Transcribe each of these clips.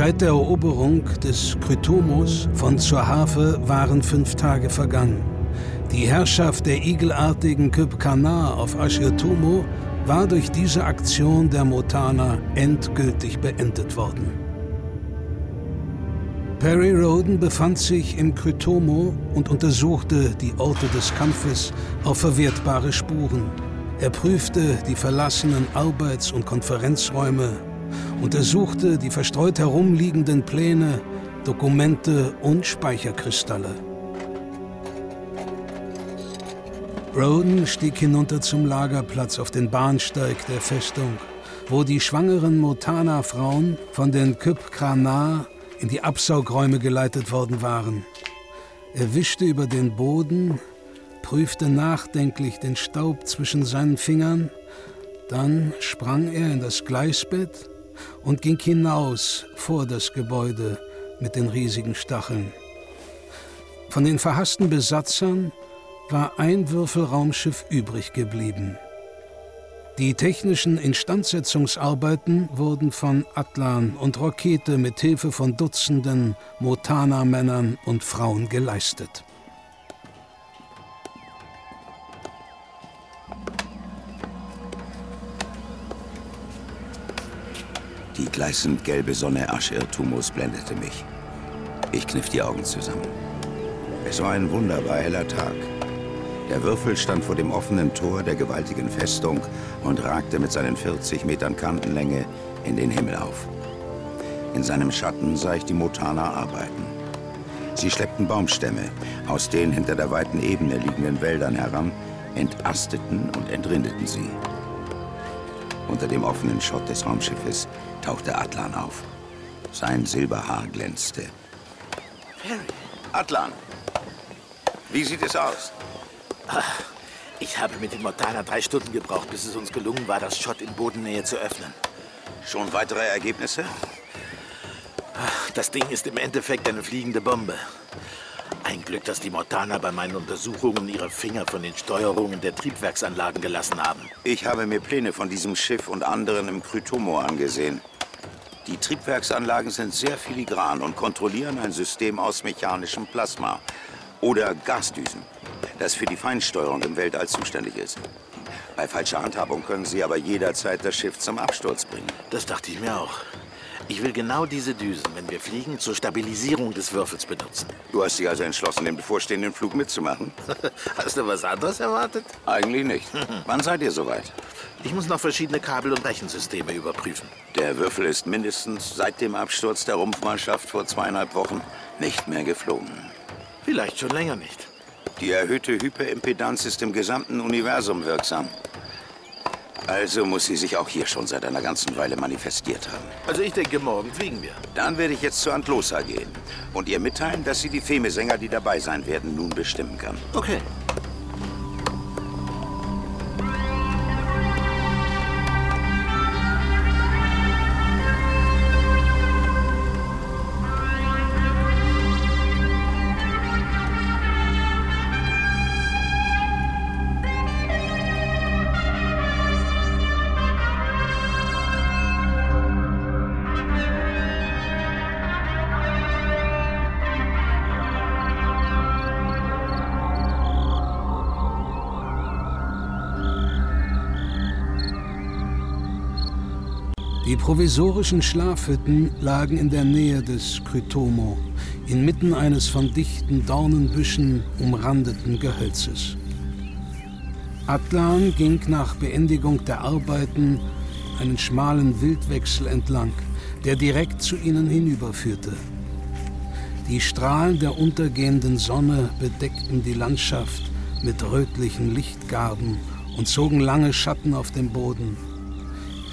Seit der Eroberung des Krytomos von Zurhafe waren fünf Tage vergangen. Die Herrschaft der igelartigen Kypkanar auf Ashirtumo war durch diese Aktion der Motana endgültig beendet worden. Perry Roden befand sich im Krytomo und untersuchte die Orte des Kampfes auf verwertbare Spuren. Er prüfte die verlassenen Arbeits- und Konferenzräume untersuchte die verstreut herumliegenden Pläne, Dokumente und Speicherkristalle. Roden stieg hinunter zum Lagerplatz auf den Bahnsteig der Festung, wo die schwangeren Motana-Frauen von den Kypkranar in die Absaugräume geleitet worden waren. Er wischte über den Boden, prüfte nachdenklich den Staub zwischen seinen Fingern, dann sprang er in das Gleisbett und ging hinaus vor das Gebäude mit den riesigen Stacheln. Von den verhassten Besatzern war ein Würfelraumschiff übrig geblieben. Die technischen Instandsetzungsarbeiten wurden von Atlan und Rokete mit Hilfe von Dutzenden Motana-Männern und Frauen geleistet. Die gleißend gelbe Sonne Aschirtumus blendete mich. Ich kniff die Augen zusammen. Es war ein wunderbar heller Tag. Der Würfel stand vor dem offenen Tor der gewaltigen Festung und ragte mit seinen 40 Metern Kantenlänge in den Himmel auf. In seinem Schatten sah ich die Motana arbeiten. Sie schleppten Baumstämme aus den hinter der weiten Ebene liegenden Wäldern heran, entasteten und entrindeten sie. Unter dem offenen Schott des Raumschiffes tauchte Atlan auf. Sein Silberhaar glänzte. Perry. Atlan, wie sieht es aus? Ach, ich habe mit dem Mortaler drei Stunden gebraucht, bis es uns gelungen war, das Schott in Bodennähe zu öffnen. Schon weitere Ergebnisse? Ach, das Ding ist im Endeffekt eine fliegende Bombe. Ein Glück, dass die Mortaner bei meinen Untersuchungen ihre Finger von den Steuerungen der Triebwerksanlagen gelassen haben. Ich habe mir Pläne von diesem Schiff und anderen im Krytomo angesehen. Die Triebwerksanlagen sind sehr filigran und kontrollieren ein System aus mechanischem Plasma oder Gasdüsen, das für die Feinsteuerung im Weltall zuständig ist. Bei falscher Handhabung können sie aber jederzeit das Schiff zum Absturz bringen. Das dachte ich mir auch. Ich will genau diese Düsen, wenn wir fliegen, zur Stabilisierung des Würfels benutzen. Du hast dich also entschlossen, den bevorstehenden Flug mitzumachen? Hast du was anderes erwartet? Eigentlich nicht. Wann seid ihr soweit? Ich muss noch verschiedene Kabel- und Rechensysteme überprüfen. Der Würfel ist mindestens seit dem Absturz der Rumpfmannschaft vor zweieinhalb Wochen nicht mehr geflogen. Vielleicht schon länger nicht. Die erhöhte Hyperimpedanz ist im gesamten Universum wirksam. Also muss sie sich auch hier schon seit einer ganzen Weile manifestiert haben. Also ich denke, morgen fliegen wir. Dann werde ich jetzt zu Antlosa gehen und ihr mitteilen, dass sie die Feme-Sänger, die dabei sein werden, nun bestimmen kann. Okay. Provisorischen Schlafhütten lagen in der Nähe des Krytomo, inmitten eines von dichten Dornenbüschen umrandeten Gehölzes. Atlan ging nach Beendigung der Arbeiten einen schmalen Wildwechsel entlang, der direkt zu ihnen hinüberführte. Die Strahlen der untergehenden Sonne bedeckten die Landschaft mit rötlichen Lichtgarben und zogen lange Schatten auf dem Boden.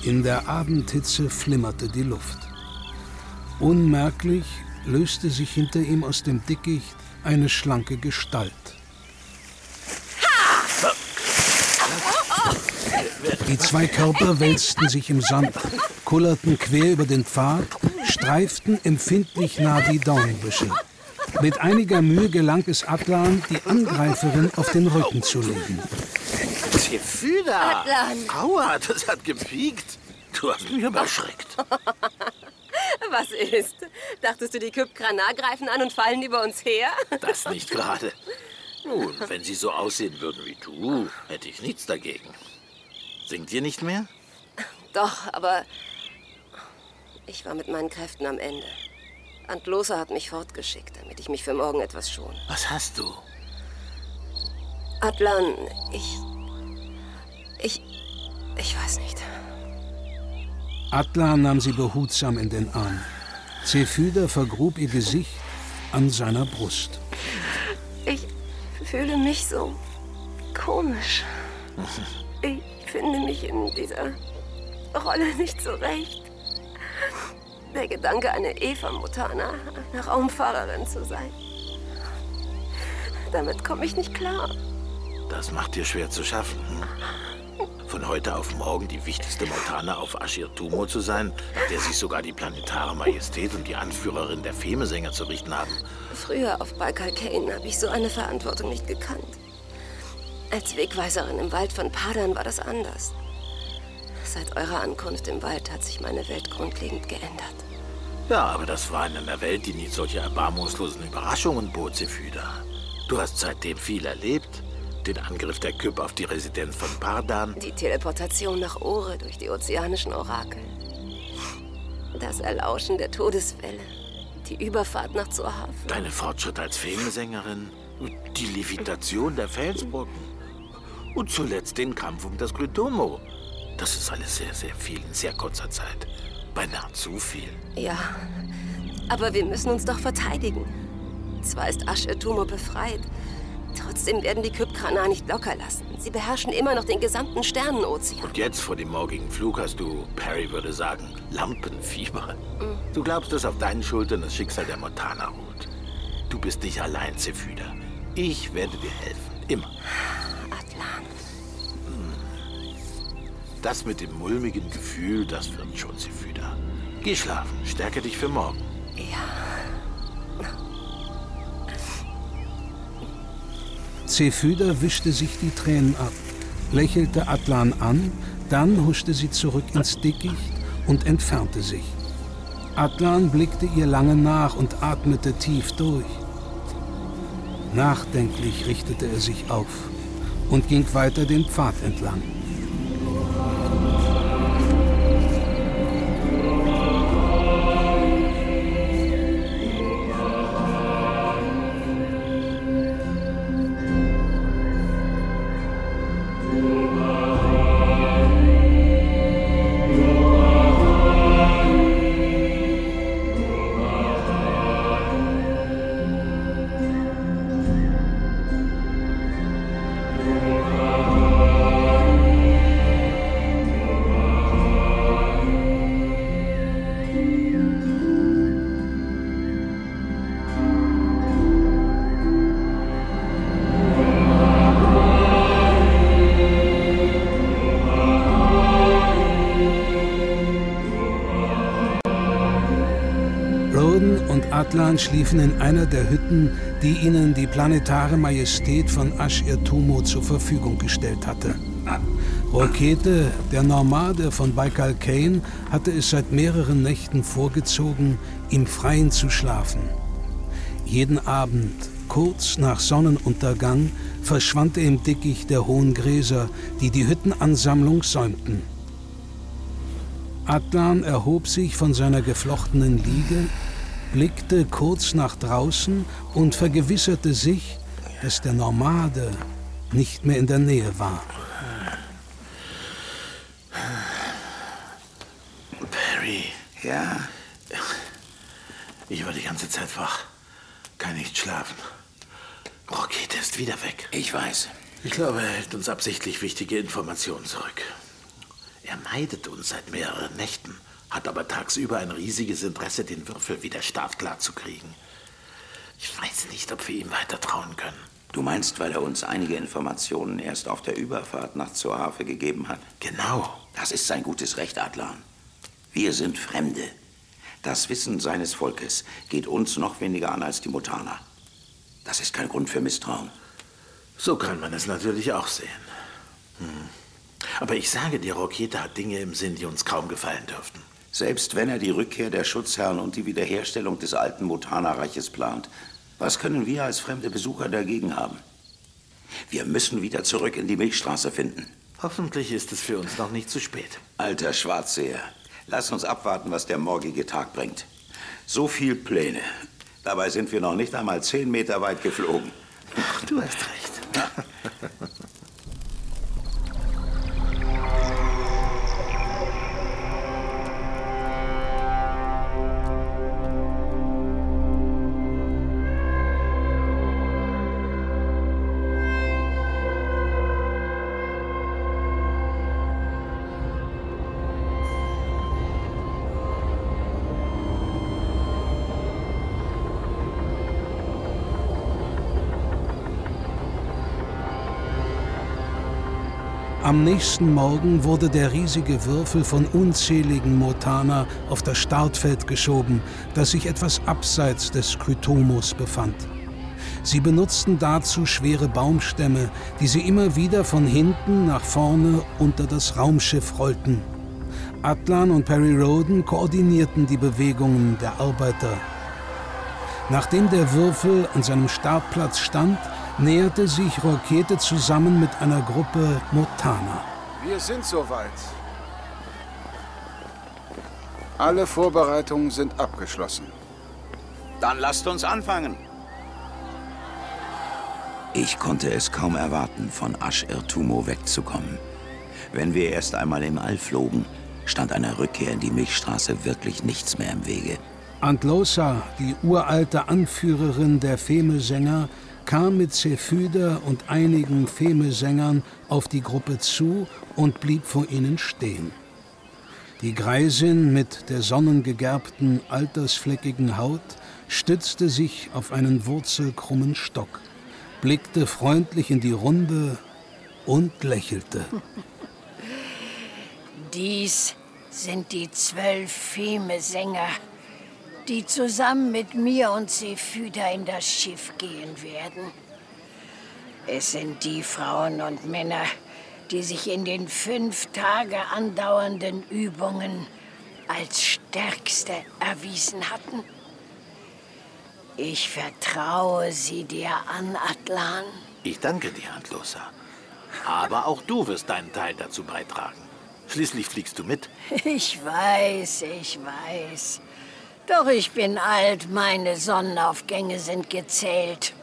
In der Abendhitze flimmerte die Luft. Unmerklich löste sich hinter ihm aus dem Dickicht eine schlanke Gestalt. Die zwei Körper wälzten sich im Sand, kullerten quer über den Pfad, streiften empfindlich nah die Dornbüsche. Mit einiger Mühe gelang es Atlan, die Angreiferin auf den Rücken zu legen. Zephyda! Atlan! Aua, das hat gepiekt. Du hast mich überschreckt. Was ist? Dachtest du, die Kypkranar greifen an und fallen über uns her? Das nicht gerade. Nun, wenn sie so aussehen würden wie du, hätte ich nichts dagegen. Singt ihr nicht mehr? Doch, aber ich war mit meinen Kräften am Ende. Antlosa hat mich fortgeschickt, damit ich mich für morgen etwas schone. Was hast du? Atlan, ich. Ich. Ich weiß nicht. Atlan nahm sie behutsam in den Arm. Zephyda vergrub ihr Gesicht an seiner Brust. Ich fühle mich so komisch. Ich finde mich in dieser Rolle nicht zurecht. Der Gedanke, eine Eva Mutana, eine Raumfahrerin zu sein. Damit komme ich nicht klar. Das macht dir schwer zu schaffen. Hm? Von heute auf morgen die wichtigste Montana auf Ashir Tumo zu sein, der sich sogar die planetare Majestät und die Anführerin der Femesänger zu richten haben. Früher auf Baikal Kane habe ich so eine Verantwortung nicht gekannt. Als Wegweiserin im Wald von Padan war das anders. Seit eurer Ankunft im Wald hat sich meine Welt grundlegend geändert. Ja, aber das war in einer Welt, die nie solche erbarmungslosen Überraschungen bot, Zephyda. Du hast seitdem viel erlebt. Den Angriff der Kyp auf die Residenz von Pardan. Die Teleportation nach Ore durch die ozeanischen Orakel. Das Erlauschen der Todeswelle. Die Überfahrt nach Zohafen. Deine Fortschritte als Femensängerin. Die Levitation der Felsbrocken. Und zuletzt den Kampf um das Glytomo. Das ist alles sehr, sehr viel in sehr kurzer Zeit. Beinahe zu viel. Ja, aber wir müssen uns doch verteidigen. Zwar ist Asch-Etumo befreit, trotzdem werden die Kypkranar nicht locker lassen. Sie beherrschen immer noch den gesamten Sternenozean. Und jetzt vor dem morgigen Flug hast du, Perry würde sagen, Lampenfieber. Du glaubst, dass auf deinen Schultern das Schicksal der Montana ruht. Du bist nicht allein, Zephyda. Ich werde dir helfen. Immer. Atlan, Das mit dem mulmigen Gefühl, das wird schon, Zephyda. Geh schlafen. Stärke dich für morgen. Zephyda wischte sich die Tränen ab, lächelte Atlan an, dann huschte sie zurück ins Dickicht und entfernte sich. Atlan blickte ihr lange nach und atmete tief durch. Nachdenklich richtete er sich auf und ging weiter den Pfad entlang. Roden und Atlan schliefen in einer der Hütten, die ihnen die planetare Majestät von Asch-Irtumo zur Verfügung gestellt hatte. Rokete, der Normade von Baikal Kane, hatte es seit mehreren Nächten vorgezogen, im Freien zu schlafen. Jeden Abend, kurz nach Sonnenuntergang, verschwand er im Dickicht der hohen Gräser, die die Hüttenansammlung säumten. Atlan erhob sich von seiner geflochtenen Liege, blickte kurz nach draußen und vergewisserte sich, dass der Nomade nicht mehr in der Nähe war. Perry, Ja, ich war die ganze Zeit wach. Kann nicht schlafen. Rakete ist wieder weg. ich weiß. Ich glaube, er hält uns absichtlich wichtige Informationen zurück. Er meidet uns seit mehreren Nächten, hat aber tagsüber ein riesiges Interesse, den Würfel wieder startklar zu kriegen. Ich weiß nicht, ob wir ihm weiter trauen können. Du meinst, weil er uns einige Informationen erst auf der Überfahrt nach Zoafe gegeben hat? Genau. Das ist sein gutes Recht, Adlan. Wir sind Fremde. Das Wissen seines Volkes geht uns noch weniger an als die Mutaner. Das ist kein Grund für Misstrauen. So kann man es natürlich auch sehen. Hm. Aber ich sage dir, Rokete hat Dinge im Sinn, die uns kaum gefallen dürften. Selbst wenn er die Rückkehr der Schutzherren und die Wiederherstellung des alten Mutanerreiches plant, was können wir als fremde Besucher dagegen haben? Wir müssen wieder zurück in die Milchstraße finden. Hoffentlich ist es für uns noch nicht zu spät. Alter Schwarzseher, lass uns abwarten, was der morgige Tag bringt. So viel Pläne. Dabei sind wir noch nicht einmal zehn Meter weit geflogen. Du hast recht. Am nächsten Morgen wurde der riesige Würfel von unzähligen Motana auf das Startfeld geschoben, das sich etwas abseits des Krytomos befand. Sie benutzten dazu schwere Baumstämme, die sie immer wieder von hinten nach vorne unter das Raumschiff rollten. Atlan und Perry Roden koordinierten die Bewegungen der Arbeiter. Nachdem der Würfel an seinem Startplatz stand, näherte sich Rokete zusammen mit einer Gruppe Motana. Wir sind soweit. Alle Vorbereitungen sind abgeschlossen. Dann lasst uns anfangen. Ich konnte es kaum erwarten, von Asch-Irtumo wegzukommen. Wenn wir erst einmal im All flogen, stand einer Rückkehr in die Milchstraße wirklich nichts mehr im Wege. Antlosa, die uralte Anführerin der Feme-Sänger, kam mit Zephyda und einigen Feme-Sängern auf die Gruppe zu und blieb vor ihnen stehen. Die Greisin mit der sonnengegerbten, altersfleckigen Haut stützte sich auf einen wurzelkrummen Stock, blickte freundlich in die Runde und lächelte. Dies sind die zwölf Feme-Sänger, die zusammen mit mir und Sephyda in das Schiff gehen werden. Es sind die Frauen und Männer, die sich in den fünf Tage andauernden Übungen als stärkste erwiesen hatten. Ich vertraue sie dir an, Atlan. Ich danke dir, Antlosa. Aber auch du wirst deinen Teil dazu beitragen. Schließlich fliegst du mit. Ich weiß, ich weiß. Doch ich bin alt, meine Sonnenaufgänge sind gezählt.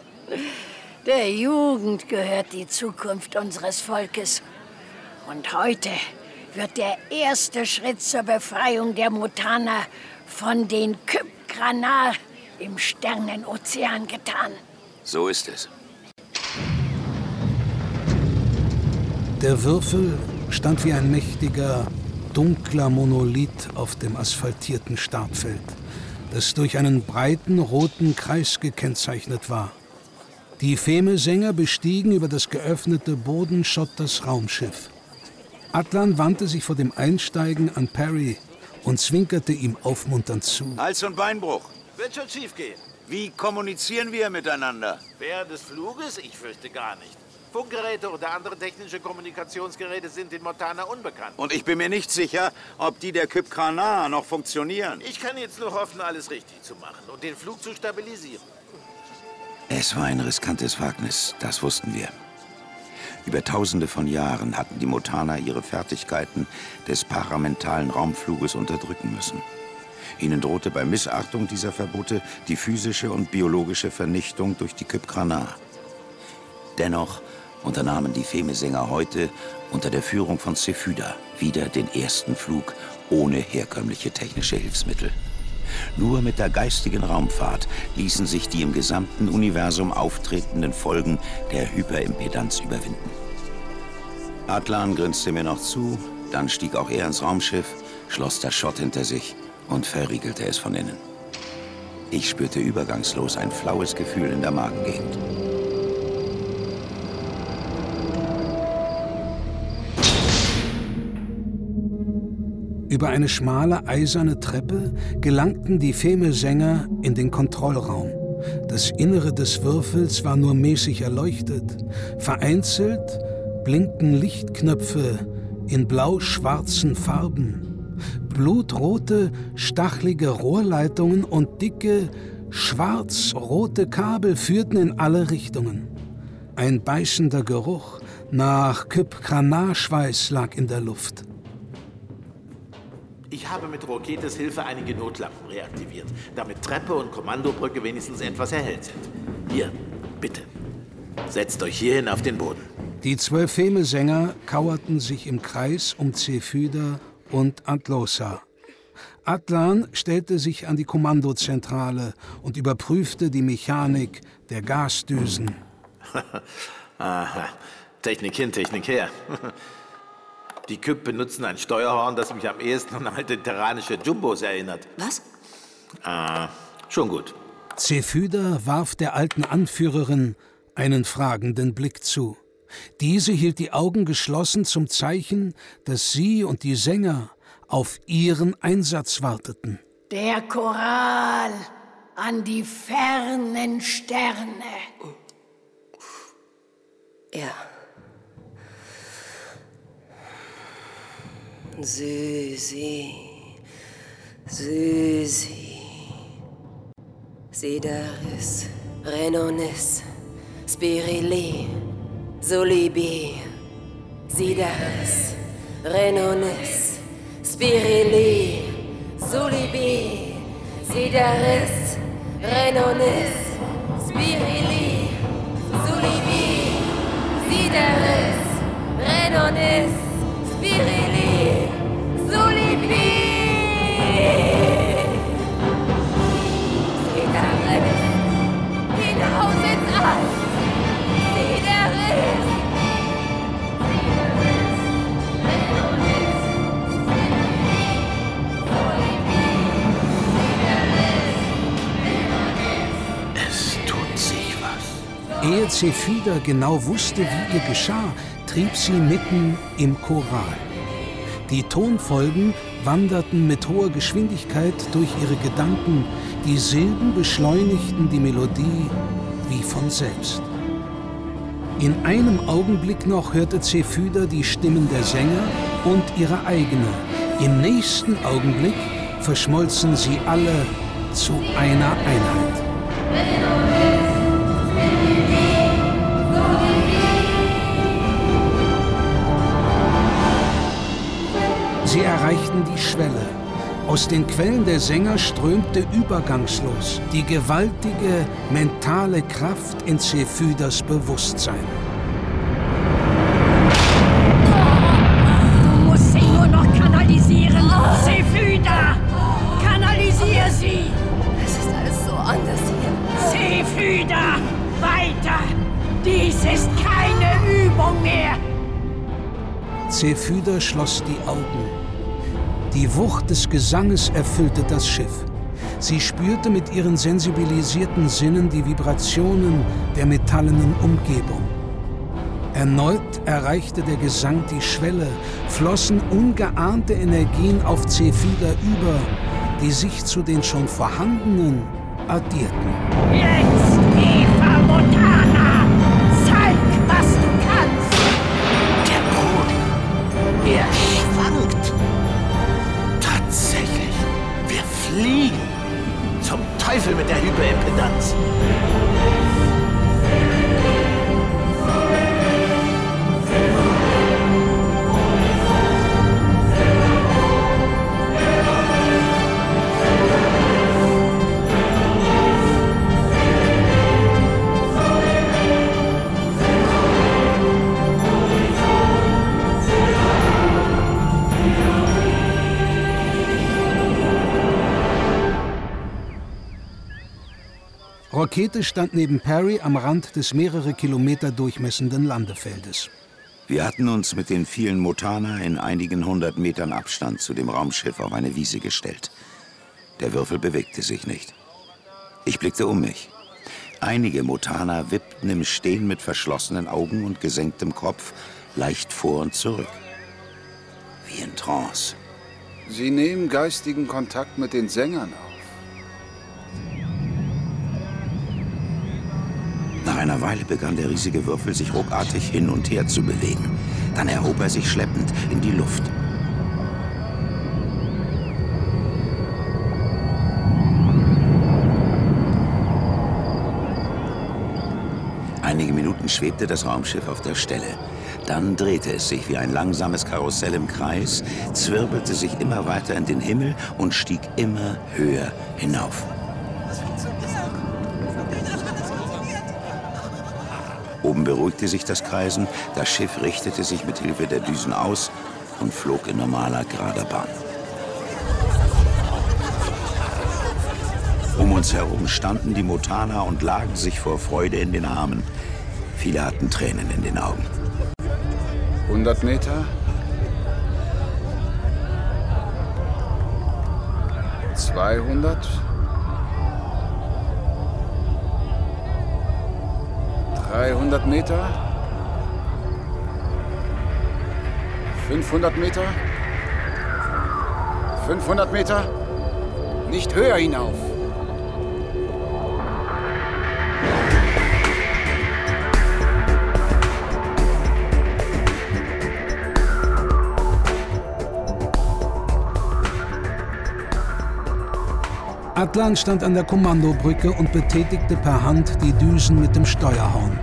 Der Jugend gehört die Zukunft unseres Volkes. Und heute wird der erste Schritt zur Befreiung der Mutaner von den Kypkranar im Sternenozean getan. So ist es. Der Würfel stand wie ein mächtiger, dunkler Monolith auf dem asphaltierten Startfeld, das durch einen breiten roten Kreis gekennzeichnet war. Die Feme-Sänger bestiegen über das geöffnete Bodenschott das Raumschiff. Atlan wandte sich vor dem Einsteigen an Perry und zwinkerte ihm aufmunternd zu. Hals- und Beinbruch. Wird schon schief gehen. Wie kommunizieren wir miteinander? Während des Fluges? Ich fürchte gar nicht. Funkgeräte oder andere technische Kommunikationsgeräte sind den Montana unbekannt. Und ich bin mir nicht sicher, ob die der Kypkranar noch funktionieren. Ich kann jetzt nur hoffen, alles richtig zu machen und den Flug zu stabilisieren. Es war ein riskantes Wagnis, das wussten wir. Über tausende von Jahren hatten die Motaner ihre Fertigkeiten des paramentalen Raumfluges unterdrücken müssen. Ihnen drohte bei Missachtung dieser Verbote die physische und biologische Vernichtung durch die Kypkrana. Dennoch unternahmen die Femesänger heute unter der Führung von Cephyda wieder den ersten Flug ohne herkömmliche technische Hilfsmittel. Nur mit der geistigen Raumfahrt ließen sich die im gesamten Universum auftretenden Folgen der Hyperimpedanz überwinden. Atlan grinste mir noch zu, dann stieg auch er ins Raumschiff, schloss das Schott hinter sich und verriegelte es von innen. Ich spürte übergangslos ein flaues Gefühl in der Magengegend. Über eine schmale eiserne Treppe gelangten die Feme-Sänger in den Kontrollraum. Das Innere des Würfels war nur mäßig erleuchtet. Vereinzelt blinkten Lichtknöpfe in blau-schwarzen Farben. Blutrote, stachelige Rohrleitungen und dicke, schwarz-rote Kabel führten in alle Richtungen. Ein beißender Geruch nach Kypkrana-Schweiß lag in der Luft. Ich habe mit Roketes Hilfe einige Notlampen reaktiviert, damit Treppe und Kommandobrücke wenigstens etwas erhellt sind. Hier, bitte. Setzt euch hierhin auf den Boden. Die zwölf Femesänger kauerten sich im Kreis um Zephyda und Antlosa. Atlan stellte sich an die Kommandozentrale und überprüfte die Mechanik der Gasdüsen. Aha. Technik hin, Technik her. Die Küpp benutzen ein Steuerhorn, das mich am ehesten an alte terranische Jumbos erinnert. Was? Ah, schon gut. Zephyda warf der alten Anführerin einen fragenden Blick zu. Diese hielt die Augen geschlossen zum Zeichen, dass sie und die Sänger auf ihren Einsatz warteten. Der Choral an die fernen Sterne. Ja. Zeuzi, Zeuzi. Sedarus, Renones, Spirili, Zolibi, Sidaris, Renones, Spirili, Zolibi, Sidaris, Renones, Spirili, Zolibi, Sidaris, Renones, Spirili. Ehe Zephyda genau wusste, wie ihr geschah, trieb sie mitten im Choral. Die Tonfolgen wanderten mit hoher Geschwindigkeit durch ihre Gedanken, die Silben beschleunigten die Melodie wie von selbst. In einem Augenblick noch hörte Zephyda die Stimmen der Sänger und ihre eigene. Im nächsten Augenblick verschmolzen sie alle zu einer Einheit. Sie erreichten die Schwelle. Aus den Quellen der Sänger strömte übergangslos die gewaltige mentale Kraft in Zephydas Bewusstsein. Zephyda schloss die Augen. Die Wucht des Gesanges erfüllte das Schiff. Sie spürte mit ihren sensibilisierten Sinnen die Vibrationen der metallenen Umgebung. Erneut erreichte der Gesang die Schwelle, flossen ungeahnte Energien auf Zephyda über, die sich zu den schon vorhandenen addierten. Jetzt, Teufel mit der Hyperimpedanz. Rakete stand neben Perry am Rand des mehrere Kilometer durchmessenden Landefeldes. Wir hatten uns mit den vielen Motana in einigen hundert Metern Abstand zu dem Raumschiff auf eine Wiese gestellt. Der Würfel bewegte sich nicht. Ich blickte um mich. Einige Motana wippten im Stehen mit verschlossenen Augen und gesenktem Kopf leicht vor und zurück. Wie in Trance. Sie nehmen geistigen Kontakt mit den Sängern auf. Nach einer Weile begann der riesige Würfel sich ruckartig hin und her zu bewegen. Dann erhob er sich schleppend in die Luft. Einige Minuten schwebte das Raumschiff auf der Stelle. Dann drehte es sich wie ein langsames Karussell im Kreis, zwirbelte sich immer weiter in den Himmel und stieg immer höher hinauf. Oben beruhigte sich das Kreisen, das Schiff richtete sich mit Hilfe der Düsen aus und flog in normaler gerader Bahn. Um uns herum standen die Motana und lagen sich vor Freude in den Armen. Viele hatten Tränen in den Augen. 100 Meter. 200. 300 Meter. 500 Meter. 500 Meter. Nicht höher hinauf. Atlan stand an der Kommandobrücke und betätigte per Hand die Düsen mit dem Steuerhorn.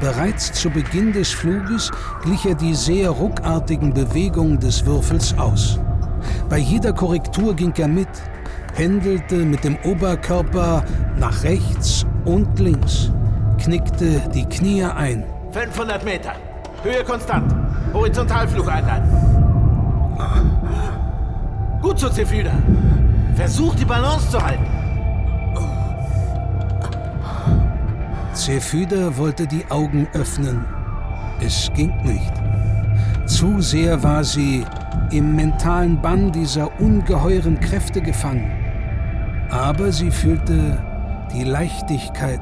Bereits zu Beginn des Fluges glich er die sehr ruckartigen Bewegungen des Würfels aus. Bei jeder Korrektur ging er mit, pendelte mit dem Oberkörper nach rechts und links, knickte die Knie ein. 500 Meter. Höhe konstant. Horizontalflug einleiten. Gut so, Zephyda. Versuch, die Balance zu halten. Zephyda wollte die Augen öffnen. Es ging nicht. Zu sehr war sie im mentalen Bann dieser ungeheuren Kräfte gefangen. Aber sie fühlte die Leichtigkeit,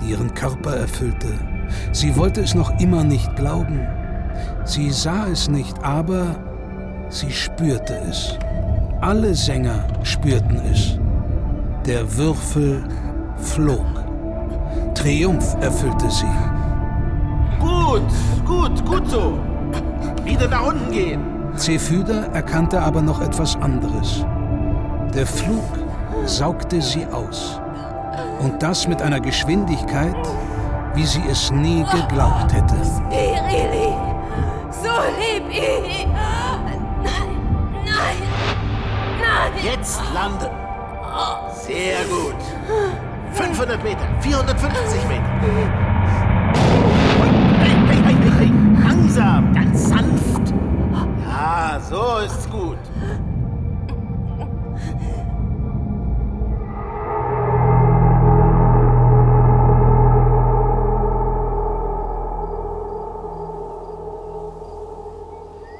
die ihren Körper erfüllte. Sie wollte es noch immer nicht glauben. Sie sah es nicht, aber sie spürte es. Alle Sänger spürten es. Der Würfel flog. Triumph erfüllte sie. Gut, gut, gut so. Wieder nach unten gehen. Zephyda erkannte aber noch etwas anderes. Der Flug saugte sie aus. Und das mit einer Geschwindigkeit, wie sie es nie geglaubt hätte. Spirili, so lieb ich. Nein, nein, nein. Jetzt landen. Sehr gut. 500 Meter, 450 Meter. Langsam, ganz sanft. Ja, so ist's gut.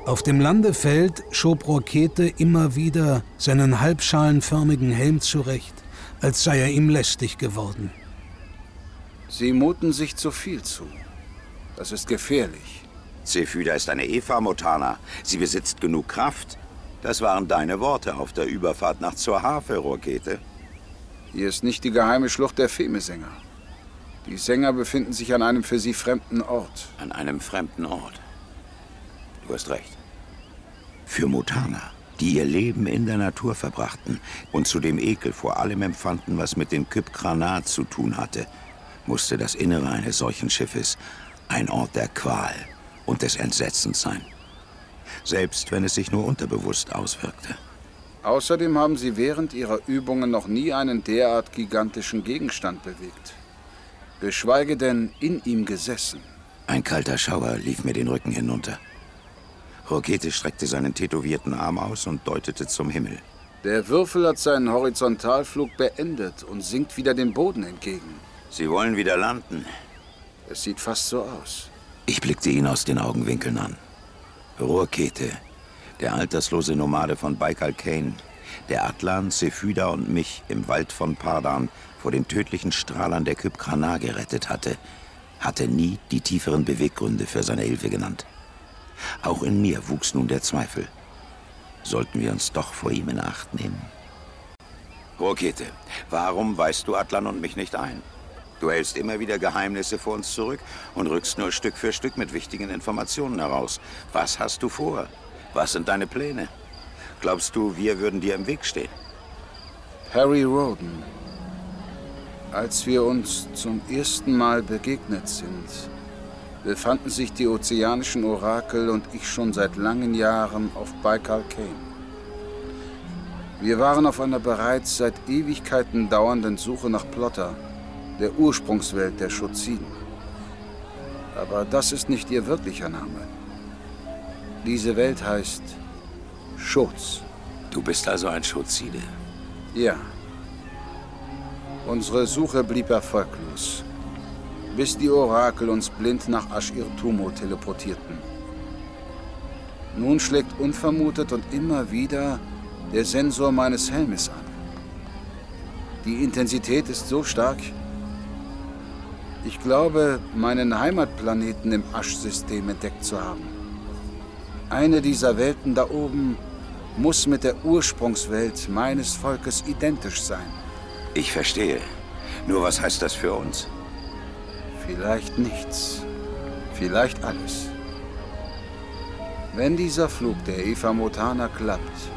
Auf dem Landefeld schob Rokete immer wieder seinen halbschalenförmigen Helm zurecht, als sei er ihm lästig geworden. Sie muten sich zu viel zu. Das ist gefährlich. Zephyda ist eine Eva Motana. Sie besitzt genug Kraft. Das waren deine Worte auf der Überfahrt nach zur Hafe-Rakete. Hier ist nicht die geheime Schlucht der Femesänger. Die Sänger befinden sich an einem für sie fremden Ort. An einem fremden Ort. Du hast recht. Für Mutana, die ihr Leben in der Natur verbrachten und zu dem Ekel vor allem empfanden, was mit den Kypkranat zu tun hatte, musste das Innere eines solchen Schiffes ein Ort der Qual und des Entsetzens sein. Selbst wenn es sich nur unterbewusst auswirkte. Außerdem haben sie während ihrer Übungen noch nie einen derart gigantischen Gegenstand bewegt. Geschweige denn in ihm gesessen. Ein kalter Schauer lief mir den Rücken hinunter. Rokete streckte seinen tätowierten Arm aus und deutete zum Himmel. Der Würfel hat seinen Horizontalflug beendet und sinkt wieder dem Boden entgegen. Sie wollen wieder landen. Es sieht fast so aus. Ich blickte ihn aus den Augenwinkeln an. Rohrkete, der alterslose Nomade von Baikal Kane, der Atlan, Sephyda und mich im Wald von Pardan vor den tödlichen Strahlern der Kypkrana gerettet hatte, hatte nie die tieferen Beweggründe für seine Hilfe genannt. Auch in mir wuchs nun der Zweifel. Sollten wir uns doch vor ihm in Acht nehmen? Rokete, warum weist du Atlan und mich nicht ein? Du hältst immer wieder Geheimnisse vor uns zurück und rückst nur Stück für Stück mit wichtigen Informationen heraus. Was hast du vor? Was sind deine Pläne? Glaubst du, wir würden dir im Weg stehen? Harry Roden. Als wir uns zum ersten Mal begegnet sind, befanden sich die ozeanischen Orakel und ich schon seit langen Jahren auf Baikal Kane. Wir waren auf einer bereits seit Ewigkeiten dauernden Suche nach Plotter, der Ursprungswelt der Schuziden. Aber das ist nicht ihr wirklicher Name. Diese Welt heißt Schutz. Du bist also ein Schutzide. Ja. Unsere Suche blieb erfolglos, bis die Orakel uns blind nach Ashir Tumo teleportierten. Nun schlägt unvermutet und immer wieder der Sensor meines Helmes an. Die Intensität ist so stark. Ich glaube, meinen Heimatplaneten im Asch-System entdeckt zu haben. Eine dieser Welten da oben muss mit der Ursprungswelt meines Volkes identisch sein. Ich verstehe. Nur was heißt das für uns? Vielleicht nichts. Vielleicht alles. Wenn dieser Flug der Eva Motana klappt,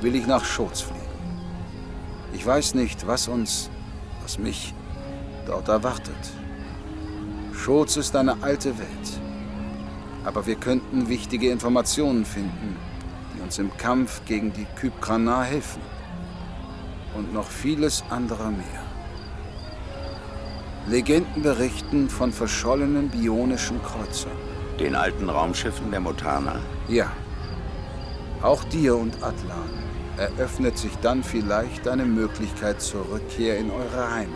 will ich nach Schotz fliegen. Ich weiß nicht, was uns, was mich dort erwartet. Schotz ist eine alte Welt. Aber wir könnten wichtige Informationen finden, die uns im Kampf gegen die Kypkrana helfen. Und noch vieles andere mehr. Legenden berichten von verschollenen bionischen Kreuzern. Den alten Raumschiffen der Motana? Ja. Auch dir und Atlan eröffnet sich dann vielleicht eine Möglichkeit zur Rückkehr in eure Heimat.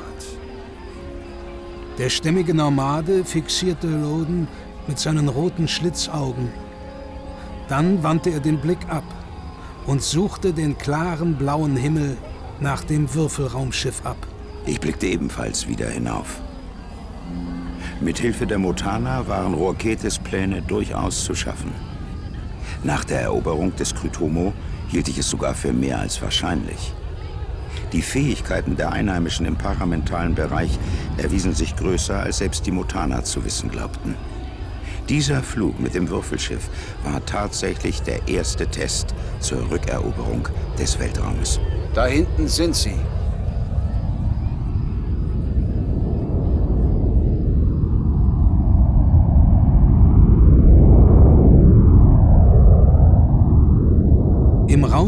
Der stämmige Nomade fixierte Roden mit seinen roten Schlitzaugen. Dann wandte er den Blick ab und suchte den klaren blauen Himmel nach dem Würfelraumschiff ab. Ich blickte ebenfalls wieder hinauf. Mithilfe der Motana waren Roketes Pläne durchaus zu schaffen. Nach der Eroberung des Krytomo hielt ich es sogar für mehr als wahrscheinlich. Die Fähigkeiten der Einheimischen im paramentalen Bereich erwiesen sich größer, als selbst die Motana zu wissen glaubten. Dieser Flug mit dem Würfelschiff war tatsächlich der erste Test zur Rückeroberung des Weltraumes. Da hinten sind sie.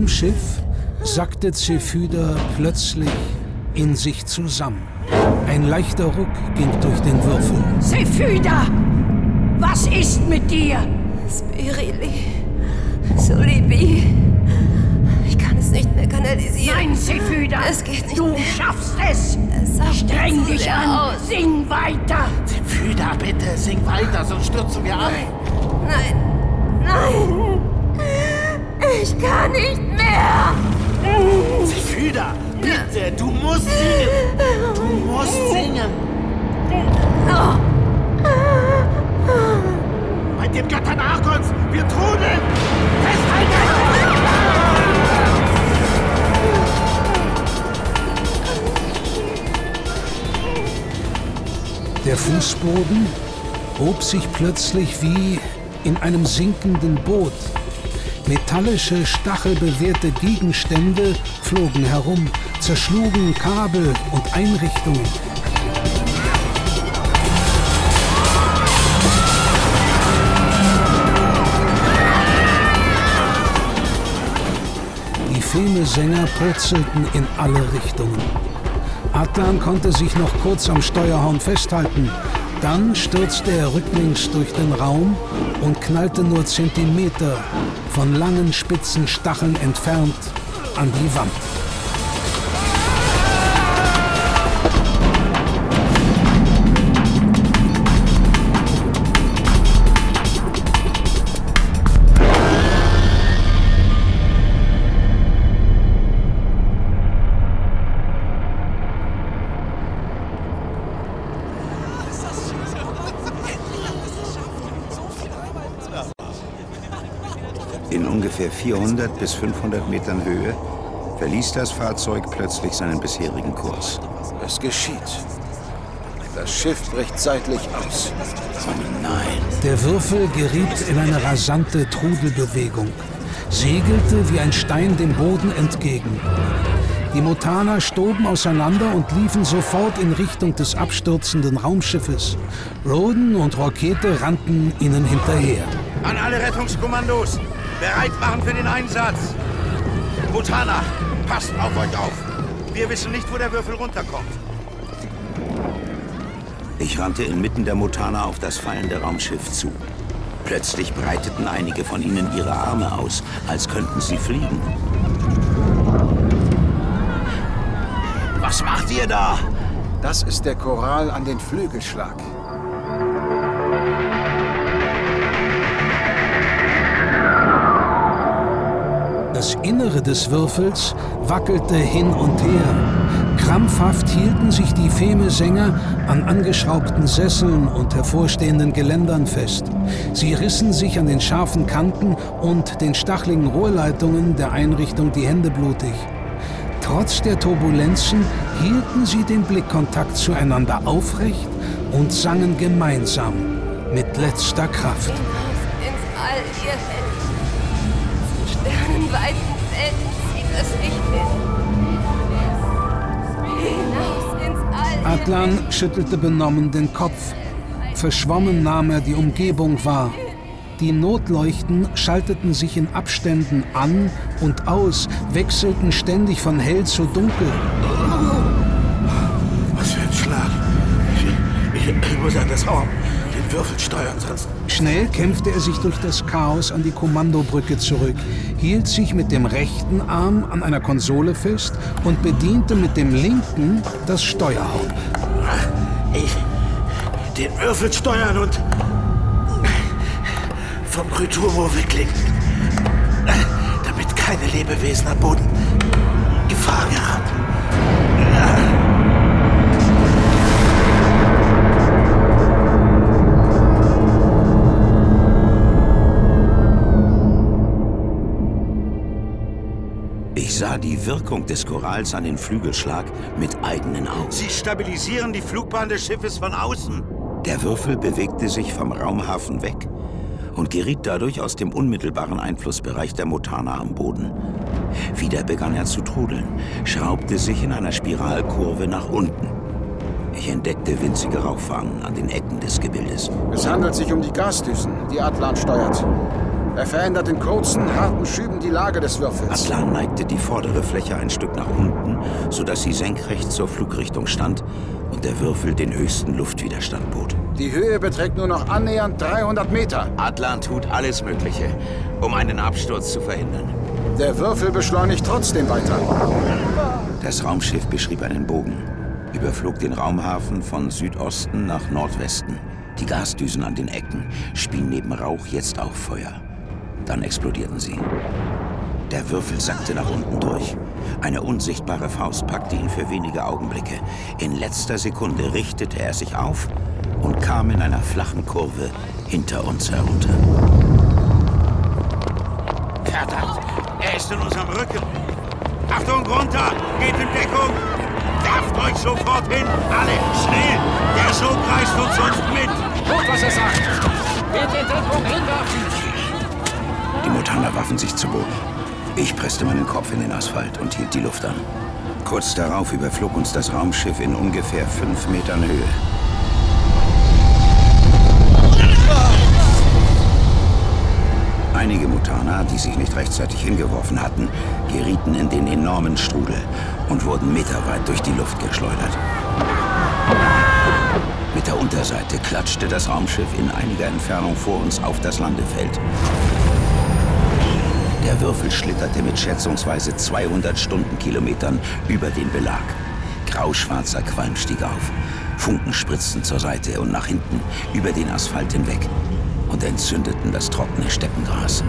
Im Raumschiff sackte Zephyda plötzlich in sich zusammen. Ein leichter Ruck ging durch den Würfel. Sephyda! Was ist mit dir? Spirili. Solibi. Ich kann es nicht mehr kanalisieren. Nein, Sephyda! Es geht nicht Du mehr. schaffst es! Es Streng dich an! aus. Sing weiter! Füda, bitte, sing weiter, sonst stürzen wir ab. Nein, nein. Ich kann nicht mehr. Füda, bitte, du musst singen. Du musst singen. Bei den Göttern Argons, wir trudeln. Festhalten! Der Fußboden hob sich plötzlich wie in einem sinkenden Boot. Metallische, stachelbewehrte Gegenstände flogen herum, zerschlugen Kabel und Einrichtungen. Die Filmesänger purzelten in alle Richtungen. Atlan konnte sich noch kurz am Steuerhorn festhalten. Dann stürzte er rücklings durch den Raum und knallte nur Zentimeter von langen spitzen Stacheln entfernt an die Wand. Ungefähr 400 bis 500 Metern Höhe verließ das Fahrzeug plötzlich seinen bisherigen Kurs. Es geschieht. Das Schiff bricht seitlich aus. Oh nein. Der Würfel geriet in eine rasante Trudelbewegung, segelte wie ein Stein dem Boden entgegen. Die Motaner stoben auseinander und liefen sofort in Richtung des abstürzenden Raumschiffes. Roden und Rakete rannten ihnen hinterher. An alle Rettungskommandos! Bereit machen für den Einsatz! Mutana, passt auf euch auf! Wir wissen nicht, wo der Würfel runterkommt. Ich rannte inmitten der Motaner auf das fallende Raumschiff zu. Plötzlich breiteten einige von ihnen ihre Arme aus, als könnten sie fliegen. Was macht ihr da? Das ist der Choral an den Flügelschlag. Innere des Würfels wackelte hin und her. Krampfhaft hielten sich die Feme-Sänger an angeschraubten Sesseln und hervorstehenden Geländern fest. Sie rissen sich an den scharfen Kanten und den stachligen Rohrleitungen der Einrichtung die Hände blutig. Trotz der Turbulenzen hielten sie den Blickkontakt zueinander aufrecht und sangen gemeinsam mit letzter Kraft. Hinaus ins All, ihr Welten zieht es All, ihr Adlan schüttelte benommen den Kopf. Verschwommen nahm er die Umgebung wahr. Die Notleuchten schalteten sich in Abständen an und aus, wechselten ständig von hell zu dunkel. Was für ein Schlag. Ich, ich, ich muss an das Raum den Würfel steuern, sonst... Schnell kämpfte er sich durch das Chaos an die Kommandobrücke zurück, hielt sich mit dem rechten Arm an einer Konsole fest und bediente mit dem linken das Steuerhaupt. Ich... Den Würfel steuern und... Vom Kryturmo weglenken. Damit keine Lebewesen am Boden Gefahr geraten. Ich sah die Wirkung des Chorals an den Flügelschlag mit eigenen Augen. Sie stabilisieren die Flugbahn des Schiffes von außen. Der Würfel bewegte sich vom Raumhafen weg und geriet dadurch aus dem unmittelbaren Einflussbereich der Motana am Boden. Wieder begann er zu trudeln, schraubte sich in einer Spiralkurve nach unten. Ich entdeckte winzige Rauchfahnen an den Ecken des Gebildes. Es handelt sich um die Gasdüsen, die Atlan steuert. Er verändert in kurzen, harten Schüben die Lage des Würfels. Atlan neigte die vordere Fläche ein Stück nach unten, sodass sie senkrecht zur Flugrichtung stand und der Würfel den höchsten Luftwiderstand bot. Die Höhe beträgt nur noch annähernd 300 Meter. Atlan tut alles Mögliche, um einen Absturz zu verhindern. Der Würfel beschleunigt trotzdem weiter. Das Raumschiff beschrieb einen Bogen, überflog den Raumhafen von Südosten nach Nordwesten. Die Gasdüsen an den Ecken spien neben Rauch jetzt auch Feuer. Dann explodierten sie. Der Würfel sackte nach unten durch. Eine unsichtbare Faust packte ihn für wenige Augenblicke. In letzter Sekunde richtete er sich auf und kam in einer flachen Kurve hinter uns herunter. Verdammt! Er ist in unserem Rücken! Achtung, runter! Geht in Deckung! Werft euch sofort hin! Alle! Schnell! Der Sog reißt uns sonst mit! Die Mutaner warfen sich zu Boden. Ich presste meinen Kopf in den Asphalt und hielt die Luft an. Kurz darauf überflog uns das Raumschiff in ungefähr fünf Metern Höhe. Einige Mutaner, die sich nicht rechtzeitig hingeworfen hatten, gerieten in den enormen Strudel und wurden meterweit durch die Luft geschleudert. Mit der Unterseite klatschte das Raumschiff in einiger Entfernung vor uns auf das Landefeld. Der Würfel schlitterte mit schätzungsweise 200 Stundenkilometern über den Belag. Grauschwarzer Qualm stieg auf. Funken spritzten zur Seite und nach hinten über den Asphalt hinweg und entzündeten das trockene Steppengras.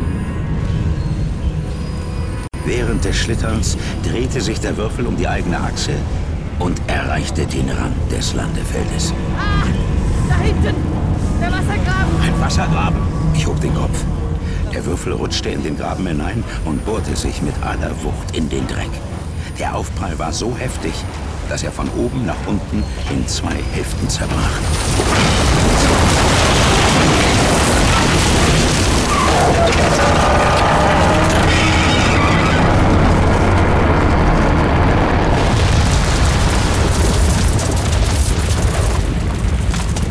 Während des Schlitterns drehte sich der Würfel um die eigene Achse und erreichte den Rand des Landefeldes. Ah, da hinten! Der Wassergraben! Ein Wassergraben! Ich hob den Kopf. Der Würfel rutschte in den Graben hinein und bohrte sich mit aller Wucht in den Dreck. Der Aufprall war so heftig, dass er von oben nach unten in zwei Hälften zerbrach.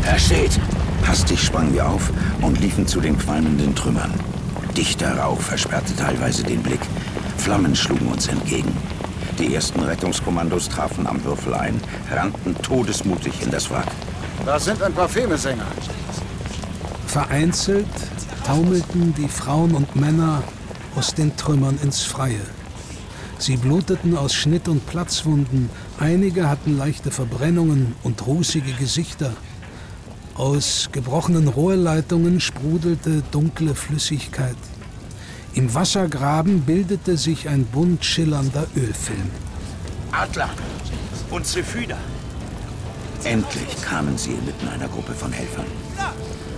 Er steht! Hastig sprangen wir auf und liefen zu den qualmenden Trümmern. Dichter Rauch versperrte teilweise den Blick. Flammen schlugen uns entgegen. Die ersten Rettungskommandos trafen am Würfel ein, rannten todesmutig in das Wrack. Da sind ein paar Femesänger. Vereinzelt taumelten die Frauen und Männer aus den Trümmern ins Freie. Sie bluteten aus Schnitt- und Platzwunden, einige hatten leichte Verbrennungen und rußige Gesichter. Aus gebrochenen Rohrleitungen sprudelte dunkle Flüssigkeit. Im Wassergraben bildete sich ein bunt schillernder Ölfilm. Adler und Zephyda. Endlich kamen sie inmitten einer Gruppe von Helfern.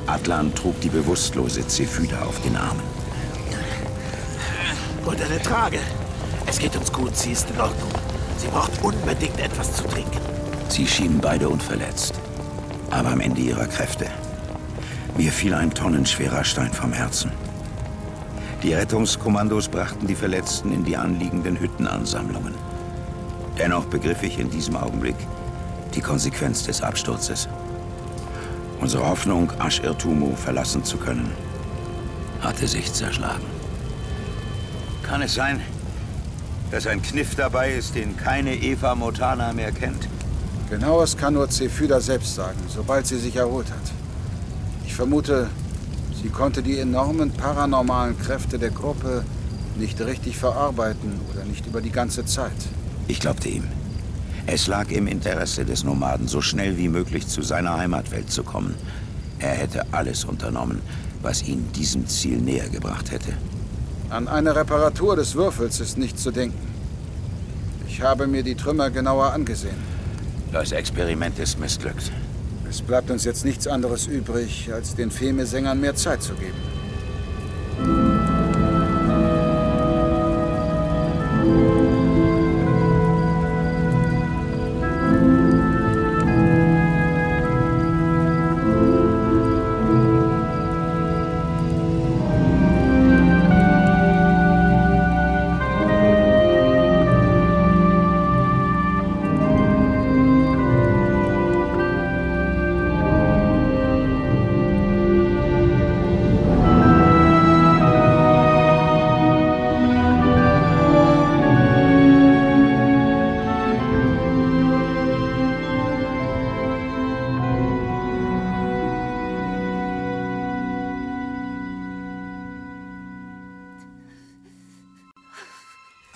Adlan trug die bewusstlose Zephyda auf den Armen. Und eine Trage. Es geht uns gut, sie ist in Ordnung. Sie braucht unbedingt etwas zu trinken. Sie schienen beide unverletzt, aber am Ende ihrer Kräfte. Mir fiel ein tonnenschwerer Stein vom Herzen. Die Rettungskommandos brachten die Verletzten in die anliegenden Hüttenansammlungen. Dennoch begriff ich in diesem Augenblick die Konsequenz des Absturzes. Unsere Hoffnung, Asch-Irtumu verlassen zu können, hatte sich zerschlagen. Kann es sein, dass ein Kniff dabei ist, den keine Eva Motana mehr kennt? Genaues kann nur Zephyda selbst sagen, sobald sie sich erholt hat. Ich vermute, sie konnte die enormen paranormalen Kräfte der Gruppe nicht richtig verarbeiten oder nicht über die ganze Zeit. Ich glaubte ihm. Es lag im Interesse des Nomaden, so schnell wie möglich zu seiner Heimatwelt zu kommen. Er hätte alles unternommen, was ihn diesem Ziel näher gebracht hätte. An eine Reparatur des Würfels ist nicht zu denken. Ich habe mir die Trümmer genauer angesehen. Das Experiment ist missglückt. Es bleibt uns jetzt nichts anderes übrig, als den Feme-Sängern mehr Zeit zu geben.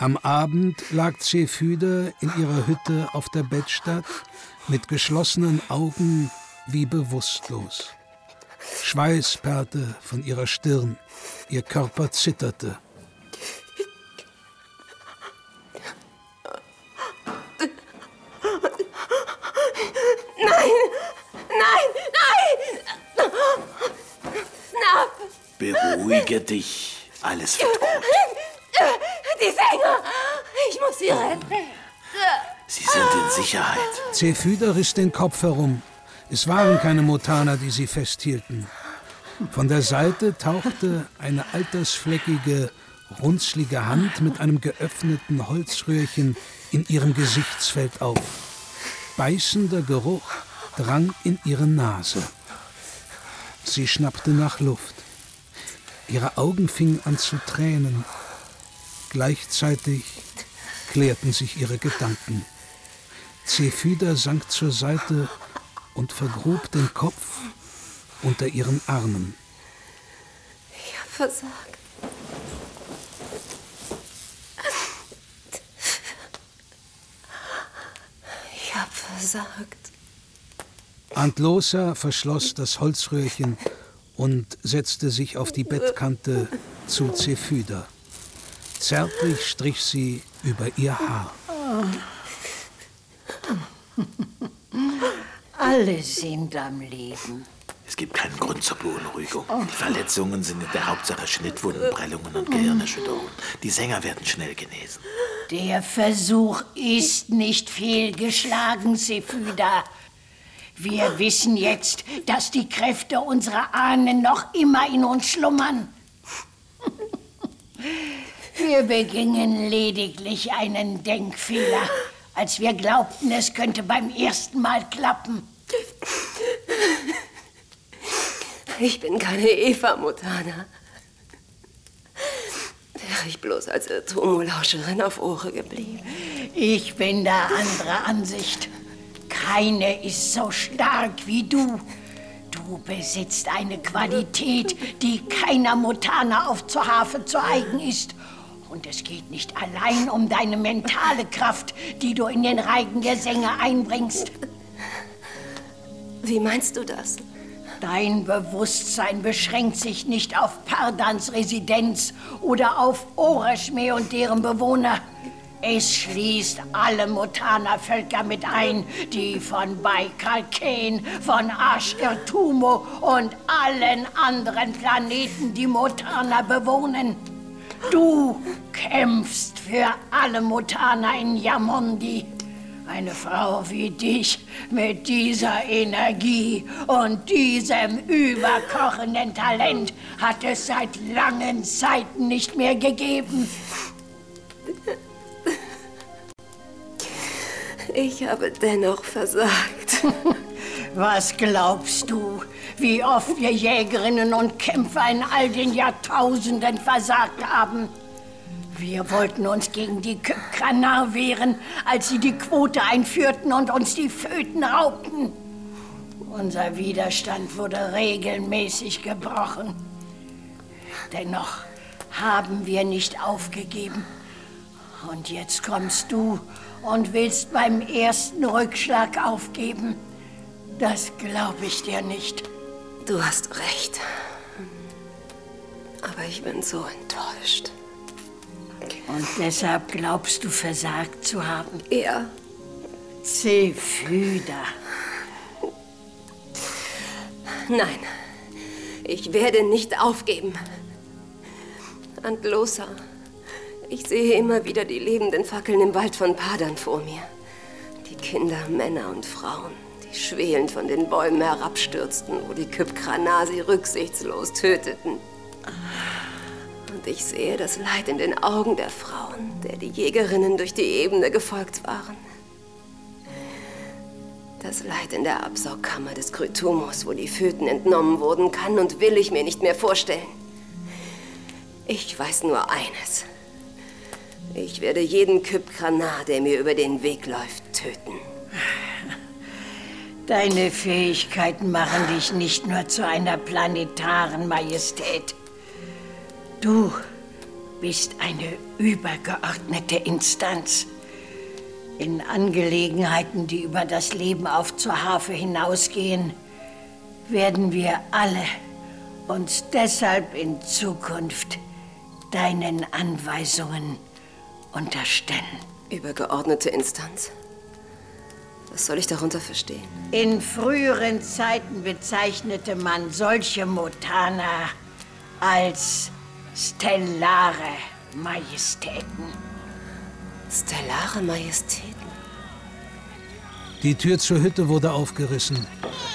Am Abend lag Zephyde in ihrer Hütte auf der Bettstatt mit geschlossenen Augen wie bewusstlos. Schweiß perlte von ihrer Stirn, ihr Körper zitterte. Nein! Nein! Nein! Snap! Beruhige dich. Alles wird gut. Die Sänger! Ich muss sie retten. Sie sind in Sicherheit. Zephyda riss den Kopf herum. Es waren keine Motaner, die sie festhielten. Von der Seite tauchte eine altersfleckige, runzlige Hand mit einem geöffneten Holzröhrchen in ihrem Gesichtsfeld auf. Beißender Geruch drang in ihre Nase. Sie schnappte nach Luft. Ihre Augen fingen an zu tränen. Gleichzeitig klärten sich ihre Gedanken. Zephyda sank zur Seite und vergrub den Kopf unter ihren Armen. Ich hab versagt. Ich hab versagt. Antlosa verschloss das Holzröhrchen und setzte sich auf die Bettkante zu Zephyda. Zärtlich strich sie über ihr Haar. Alle sind am Leben. Es gibt keinen Grund zur Beunruhigung. Die Verletzungen sind in der Hauptsache Schnittwunden, Prellungen und Gehirnerschütterungen. Die Sänger werden schnell genesen. Der Versuch ist nicht fehlgeschlagen, Sephyda. Wir wissen jetzt, dass die Kräfte unserer Ahnen noch immer in uns schlummern. Wir begingen lediglich einen Denkfehler, als wir glaubten, es könnte beim ersten Mal klappen. Ich bin keine Eva, Mutana. Wäre ich bloß als Tumulauscherin auf Ohren geblieben. Ich bin da anderer Ansicht. Keine ist so stark wie du. Du besitzt eine Qualität, die keiner Mutana auf zur Harfe zu eigen ist. Und es geht nicht allein um deine mentale Kraft, die du in den Reigen der Sänger einbringst. Wie meinst du das? Dein Bewusstsein beschränkt sich nicht auf Pardans Residenz oder auf Oreshme und deren Bewohner. Es schließt alle Mutana-Völker mit ein, die von Baikal Ken, von Ash-Irtumo und allen anderen Planeten, die Mutana bewohnen. Du kämpfst für alle Mutana in Yamundi. Eine Frau wie dich mit dieser Energie und diesem überkochenden Talent hat es seit langen Zeiten nicht mehr gegeben. Ich habe dennoch versagt. Was glaubst du, wie oft wir Jägerinnen und Kämpfer in all den Jahrtausenden versagt haben? Wir wollten uns gegen die Kypkranar wehren, als sie die Quote einführten und uns die Föten raubten. Unser Widerstand wurde regelmäßig gebrochen. Dennoch haben wir nicht aufgegeben. Und jetzt kommst du und willst beim ersten Rückschlag aufgeben. Das glaube ich dir nicht. Du hast recht. Aber ich bin so enttäuscht. Und deshalb glaubst du versagt zu haben? Ja. Zephyda. Nein, ich werde nicht aufgeben. Antlosa, ich sehe immer wieder die lebenden Fackeln im Wald von Padan vor mir. Die Kinder, Männer und Frauen, die schwelend von den Bäumen herabstürzten, wo die Kypkrana sie rücksichtslos töteten. Und ich sehe das Leid in den Augen der Frauen, der die Jägerinnen durch die Ebene gefolgt waren. Das Leid in der Absaugkammer des Krytumos, wo die Föten entnommen wurden, kann und will ich mir nicht mehr vorstellen. Ich weiß nur eines. Ich werde jeden Kypkranar, der mir über den Weg läuft, töten. Deine Fähigkeiten machen dich nicht nur zu einer planetaren Majestät. Du bist eine übergeordnete Instanz. In Angelegenheiten, die über das Leben auf zur Harfe hinausgehen, werden wir alle uns deshalb in Zukunft deinen Anweisungen unterstellen. Übergeordnete Instanz? Was soll ich darunter verstehen? In früheren Zeiten bezeichnete man solche Motana als stellare Majestäten. Stellare Majestäten? Die Tür zur Hütte wurde aufgerissen.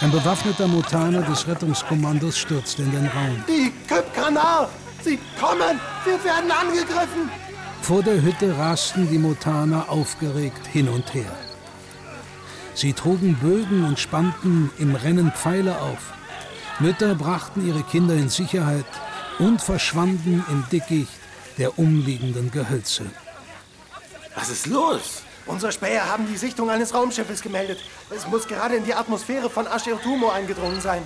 Ein bewaffneter Motaner des Rettungskommandos stürzte in den Raum. Die Köpkanar! Sie kommen! Wir werden angegriffen! Vor der Hütte rasten die Motaner aufgeregt hin und her. Sie trugen Bögen und spannten im Rennen Pfeile auf. Mütter brachten ihre Kinder in Sicherheit und verschwanden im Dickicht der umliegenden Gehölze. Was ist los? Unsere Späher haben die Sichtung eines Raumschiffes gemeldet. Es muss gerade in die Atmosphäre von Ashirtumo eingedrungen sein.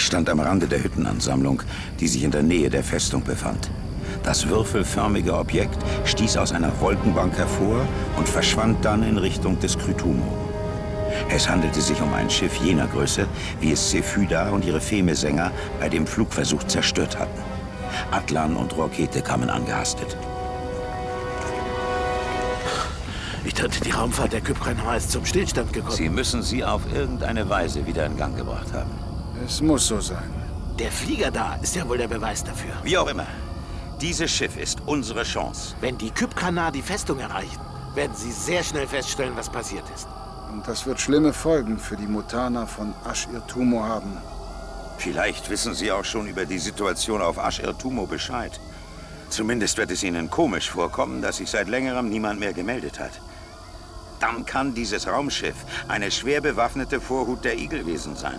Ich stand am Rande der Hüttenansammlung, die sich in der Nähe der Festung befand. Das würfelförmige Objekt stieß aus einer Wolkenbank hervor und verschwand dann in Richtung des Krytumo. Es handelte sich um ein Schiff jener Größe, wie es Cephyda und ihre Feme-Sänger bei dem Flugversuch zerstört hatten. Atlan und Rokete kamen angehastet. Ich dachte, die Raumfahrt der Kypranha ist zum Stillstand gekommen. Sie müssen sie auf irgendeine Weise wieder in Gang gebracht haben. Es muss so sein. Der Flieger da ist ja wohl der Beweis dafür. Wie auch immer. Dieses Schiff ist unsere Chance. Wenn die Kypkana die Festung erreichen, werden sie sehr schnell feststellen, was passiert ist. Und das wird schlimme Folgen für die Mutana von Ash-Irtumo haben. Vielleicht wissen Sie auch schon über die Situation auf Ash-Irtumo Bescheid. Zumindest wird es Ihnen komisch vorkommen, dass sich seit längerem niemand mehr gemeldet hat. Dann kann dieses Raumschiff eine schwer bewaffnete Vorhut der Igelwesen sein.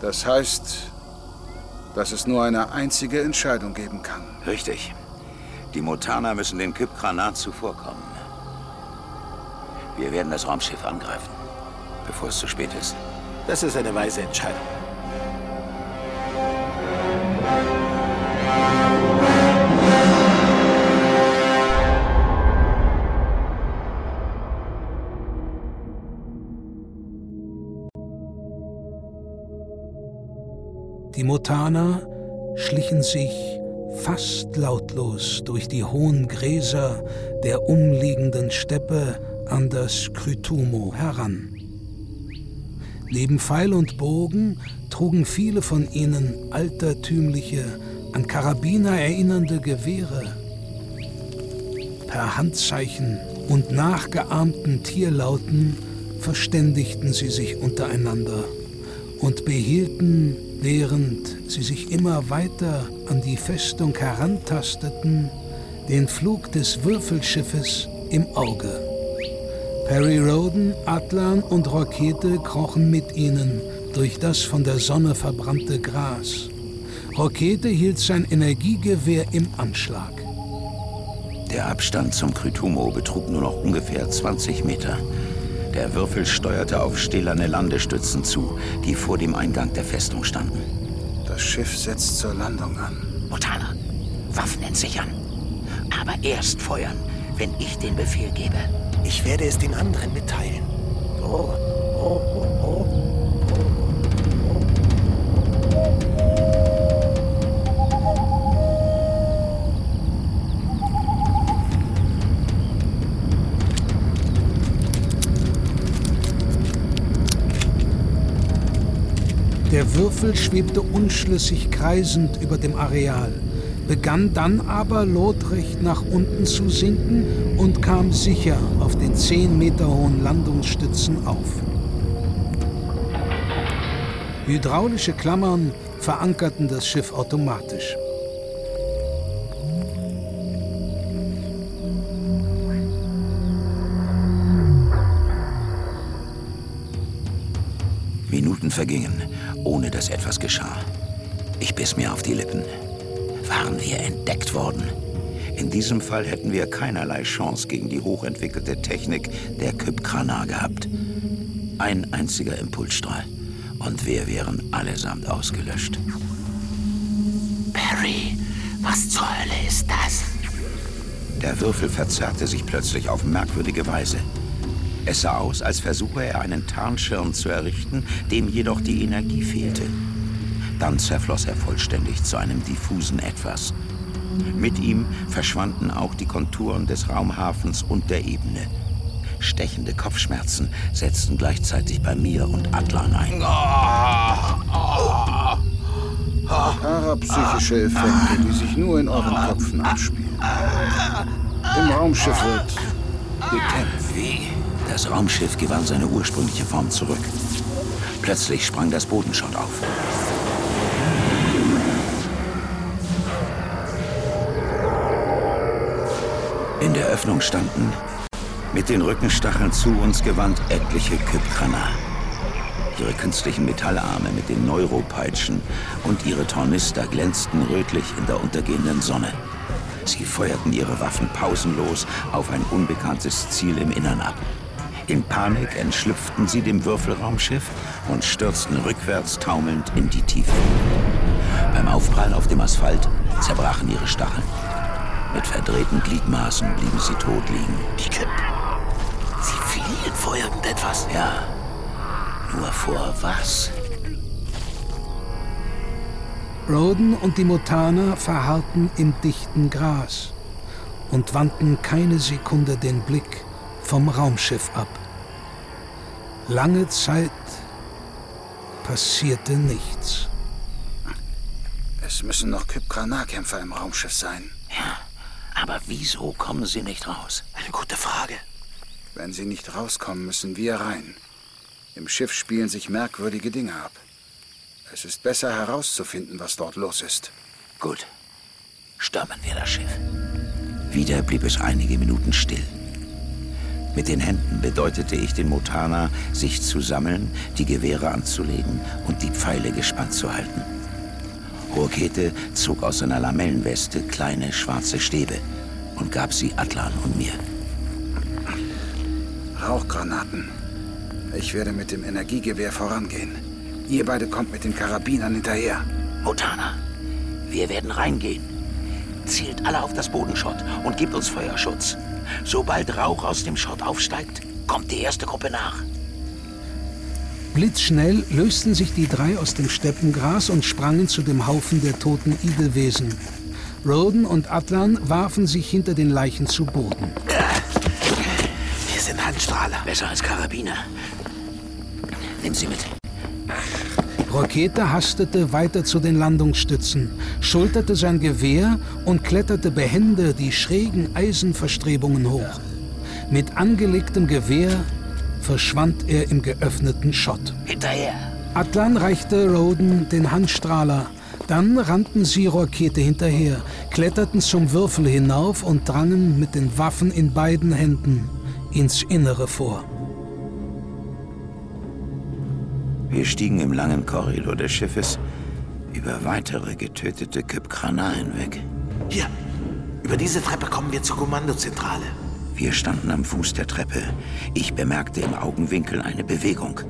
Das heißt, dass es nur eine einzige Entscheidung geben kann. Richtig. Die Mutana müssen den Kypkranat zuvorkommen. Wir werden das Raumschiff angreifen, bevor es zu spät ist. Das ist eine weise Entscheidung. Die Mutana schlichen sich fast lautlos durch die hohen Gräser der umliegenden Steppe an das Krytumo heran. Neben Pfeil und Bogen trugen viele von ihnen altertümliche, an Karabiner erinnernde Gewehre. Per Handzeichen und nachgeahmten Tierlauten verständigten sie sich untereinander und behielten, während sie sich immer weiter an die Festung herantasteten, den Flug des Würfelschiffes im Auge. Perry Roden, Atlan und Rokete krochen mit ihnen durch das von der Sonne verbrannte Gras. Rokete hielt sein Energiegewehr im Anschlag. Der Abstand zum Krytumo betrug nur noch ungefähr 20 Meter. Der Würfel steuerte auf stählerne Landestützen zu, die vor dem Eingang der Festung standen. Das Schiff setzt zur Landung an. Mutana, Waffen entsichern. Aber erst feuern, wenn ich den Befehl gebe. Ich werde es den anderen mitteilen. Oh, oh, Der Würfel schwebte unschlüssig kreisend über dem Areal, begann dann aber lotrecht nach unten zu sinken und kam sicher auf den zehn Meter hohen Landungsstützen auf. Hydraulische Klammern verankerten das Schiff automatisch. Minuten vergingen, ohne dass etwas geschah. Ich biss mir auf die Lippen. Waren wir entdeckt worden? In diesem Fall hätten wir keinerlei Chance gegen die hochentwickelte Technik der Kypkrana gehabt. Ein einziger Impulsstrahl. Und wir wären allesamt ausgelöscht. Barry, was zur Hölle ist das? Der Würfel verzerrte sich plötzlich auf merkwürdige Weise. Es sah aus, als versuche er einen Tarnschirm zu errichten, dem jedoch die Energie fehlte. Dann zerfloss er vollständig zu einem diffusen Etwas. Mit ihm verschwanden auch die Konturen des Raumhafens und der Ebene. Stechende Kopfschmerzen setzten gleichzeitig bei mir und Atlan ein. Parapsychische Effekte, die sich nur in euren Köpfen abspielen. Im Raumschiff wird gekämpft. Wie? Das Raumschiff gewann seine ursprüngliche Form zurück. Plötzlich sprang das Bodenschott auf. In der Öffnung standen, mit den Rückenstacheln zu uns gewandt, etliche Kypkrana. Ihre künstlichen Metallarme mit den Neuropeitschen und ihre Tornister glänzten rötlich in der untergehenden Sonne. Sie feuerten ihre Waffen pausenlos auf ein unbekanntes Ziel im Innern ab. In Panik entschlüpften sie dem Würfelraumschiff und stürzten rückwärts taumelnd in die Tiefe. Beim Aufprall auf dem Asphalt zerbrachen ihre Stacheln. Mit verdrehten Gliedmaßen blieben sie tot liegen. Die Kip. Sie fliehen vor irgendetwas. Ja. Nur vor was? Roden und die Mutaner verharrten im dichten Gras und wandten keine Sekunde den Blick vom Raumschiff ab. Lange Zeit passierte nichts. Es müssen noch Kypkranar-Kämpfer im Raumschiff sein. Ja, aber wieso kommen sie nicht raus? Eine gute Frage. Wenn sie nicht rauskommen, müssen wir rein. Im Schiff spielen sich merkwürdige Dinge ab. Es ist besser herauszufinden, was dort los ist. Gut. Stürmen wir das Schiff. Wieder blieb es einige Minuten still. Mit den Händen bedeutete ich den Motana, sich zu sammeln, die Gewehre anzulegen und die Pfeile gespannt zu halten. Rokete zog aus seiner Lamellenweste kleine schwarze Stäbe und gab sie Atlan und mir. Rauchgranaten. Ich werde mit dem Energiegewehr vorangehen. Ihr beide kommt mit den Karabinern hinterher. Motana, wir werden reingehen. Zielt alle auf das Bodenschott und gebt uns Feuerschutz. Sobald Rauch aus dem Schott aufsteigt, kommt die erste Gruppe nach. Blitzschnell lösten sich die drei aus dem Steppengras und sprangen zu dem Haufen der toten Igelwesen. Roden und Atlan warfen sich hinter den Leichen zu Boden. Wir sind Handstrahler. Besser als Karabiner. Nimm sie mit. Rokete hastete weiter zu den Landungsstützen, schulterte sein Gewehr und kletterte behende die schrägen Eisenverstrebungen hoch. Mit angelegtem Gewehr verschwand er im geöffneten Schott. Hinterher! Atlan reichte Roden den Handstrahler. Dann rannten sie Rokete hinterher, kletterten zum Würfel hinauf und drangen mit den Waffen in beiden Händen ins Innere vor. Wir stiegen im langen Korridor des Schiffes über weitere getötete Kypkranar hinweg. Hier, über diese Treppe kommen wir zur Kommandozentrale. Wir standen am Fuß der Treppe. Ich bemerkte im Augenwinkel eine Bewegung.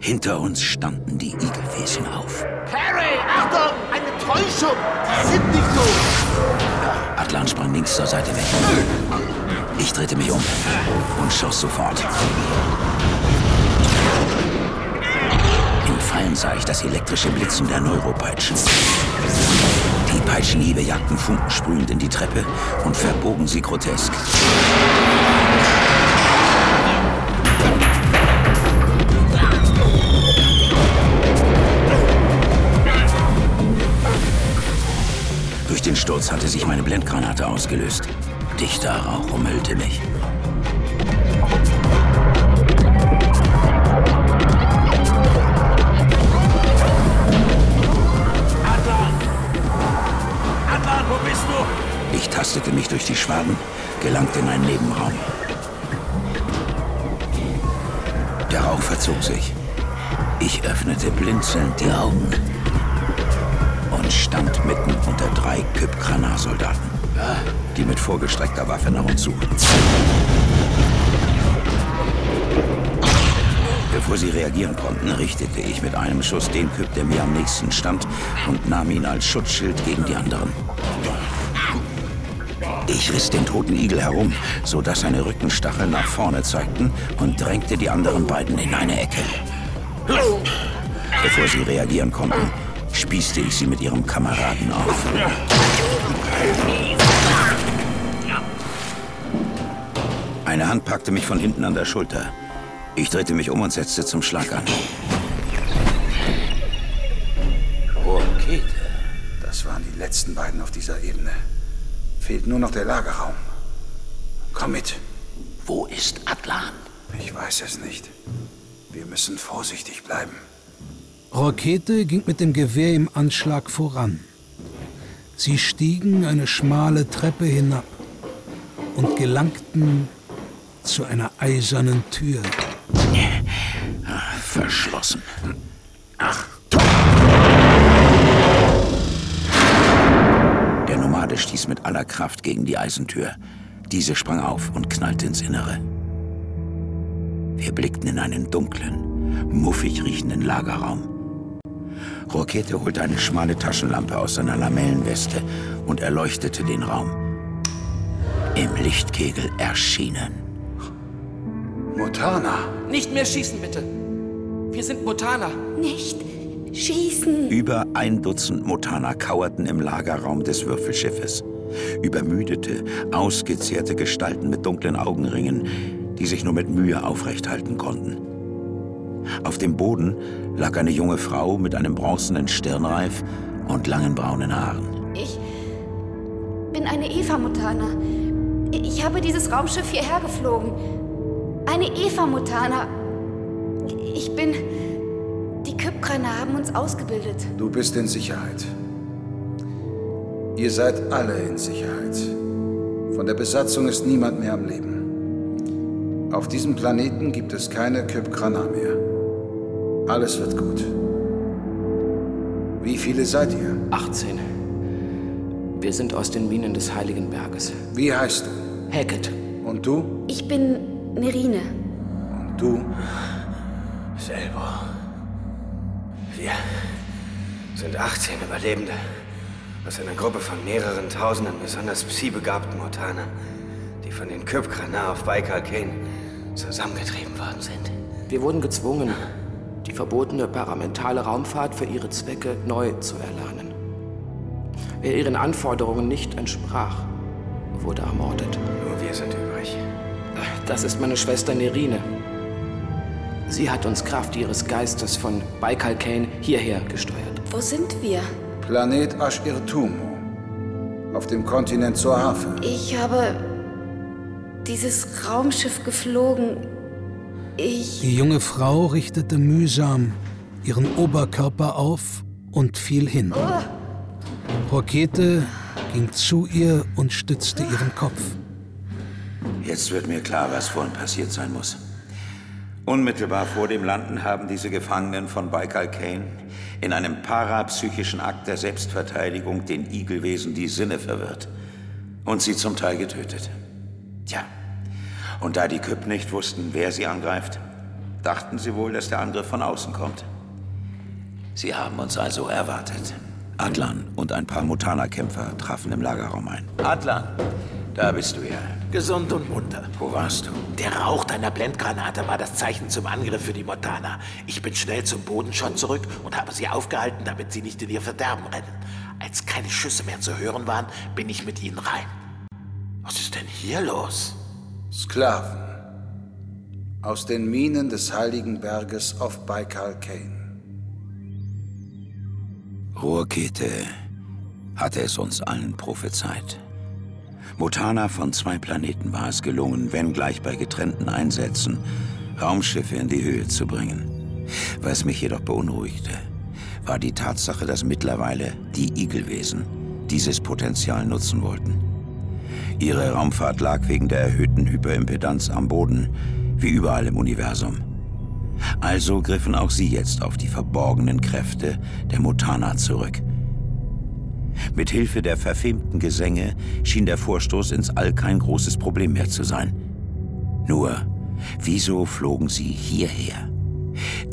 Hinter uns standen die Igelwesen auf. Harry, Achtung! Eine Täuschung! Die sind nicht so! Atlan sprang links zur Seite weg. Ich drehte mich um und schoss sofort. Fallen sah ich das elektrische Blitzen der Neuropeitschen. Die Peitschenhiebe jagten funkensprühend in die Treppe und verbogen sie grotesk. Durch den Sturz hatte sich meine Blendgranate ausgelöst. Dichter Rauch umhüllte mich. Ich tastete mich durch die Schwaden, gelangte in einen Nebenraum. Der Rauch verzog sich. Ich öffnete blinzelnd die Augen und stand mitten unter drei Kypkranar-Soldaten, die mit vorgestreckter Waffe nach uns suchten. Bevor sie reagieren konnten, richtete ich mit einem Schuss den Kyp, der mir am nächsten stand, und nahm ihn als Schutzschild gegen die anderen. Ich riss den toten Igel herum, sodass seine Rückenstacheln nach vorne zeigten und drängte die anderen beiden in eine Ecke. Bevor sie reagieren konnten, spießte ich sie mit ihrem Kameraden auf. Eine Hand packte mich von hinten an der Schulter. Ich drehte mich um und setzte zum Schlag an. Okay. Das waren die letzten beiden auf dieser Ebene. Fehlt nur noch der Lagerraum. Komm mit. Wo ist Atlan? Ich weiß es nicht. Wir müssen vorsichtig bleiben. Rokete ging mit dem Gewehr im Anschlag voran. Sie stiegen eine schmale Treppe hinab und gelangten zu einer eisernen Tür. Verschlossen. Ach. Stieß mit aller Kraft gegen die Eisentür. Diese sprang auf und knallte ins Innere. Wir blickten in einen dunklen, muffig riechenden Lagerraum. Rokete holte eine schmale Taschenlampe aus seiner Lamellenweste und erleuchtete den Raum. Im Lichtkegel erschienen. Mutana! Nicht mehr schießen, bitte. Wir sind Mutana. Nicht schießen. Über ein Dutzend Mutana kauerten im Lagerraum des Würfelschiffes. Übermüdete, ausgezehrte Gestalten mit dunklen Augenringen, die sich nur mit Mühe aufrecht halten konnten. Auf dem Boden lag eine junge Frau mit einem bronzenen Stirnreif und langen braunen Haaren. Ich bin eine Eva-Mutana. Ich habe dieses Raumschiff hierher geflogen. Eine Eva-Mutana. Ich bin... Die Kypkraner haben uns ausgebildet. Du bist in Sicherheit. Ihr seid alle in Sicherheit. Von der Besatzung ist niemand mehr am Leben. Auf diesem Planeten gibt es keine Kypkrana mehr. Alles wird gut. Wie viele seid ihr? 18. Wir sind aus den Minen des Heiligen Berges. Wie heißt du? Hackett. Und du? Ich bin Nerine. Und du? Selber. Wir sind 18 Überlebende aus einer Gruppe von mehreren tausenden besonders psi-begabten Mutana, die von den Kypkrana auf Baikal Kane zusammengetrieben worden sind. Wir wurden gezwungen, die verbotene paramentale Raumfahrt für ihre Zwecke neu zu erlernen. Wer ihren Anforderungen nicht entsprach, wurde ermordet. Nur wir sind übrig. Das ist meine Schwester Nerine. Sie hat uns Kraft ihres Geistes von Baikal Kane hierher gesteuert. Wo sind wir? Planet Ashirtumo. Auf dem Kontinent Zohafe. Ich habe dieses Raumschiff geflogen. Ich. Die junge Frau richtete mühsam ihren Oberkörper auf und fiel hin. Oh. Rokete ging zu ihr und stützte ihren Kopf. Jetzt wird mir klar, was vorhin passiert sein muss. Unmittelbar vor dem Landen haben diese Gefangenen von Baikal Kane in einem parapsychischen Akt der Selbstverteidigung den Igelwesen die Sinne verwirrt und sie zum Teil getötet. Tja, und da die Küpp nicht wussten, wer sie angreift, dachten sie wohl, dass der Angriff von außen kommt. Sie haben uns also erwartet. Adlan und ein paar Mutana-Kämpfer trafen im Lagerraum ein. Adlan, da bist du ja. Gesund und munter. Wo warst du? Der Rauch deiner Blendgranate war das Zeichen zum Angriff für die Montana. Ich bin schnell zum Bodenschott zurück und habe sie aufgehalten, damit sie nicht in ihr Verderben rennen. Als keine Schüsse mehr zu hören waren, bin ich mit ihnen rein. Was ist denn hier los? Sklaven. Aus den Minen des Heiligen Berges auf Baikal Kane. Rohrkete hatte es uns allen prophezeit. Mutana von zwei Planeten war es gelungen, wenn gleich bei getrennten Einsätzen, Raumschiffe in die Höhe zu bringen. Was mich jedoch beunruhigte, war die Tatsache, dass mittlerweile die Igelwesen dieses Potenzial nutzen wollten. Ihre Raumfahrt lag wegen der erhöhten Hyperimpedanz am Boden, wie überall im Universum. Also griffen auch sie jetzt auf die verborgenen Kräfte der Mutana zurück. Mit Hilfe der verfemten Gesänge schien der Vorstoß ins All kein großes Problem mehr zu sein. Nur, wieso flogen sie hierher?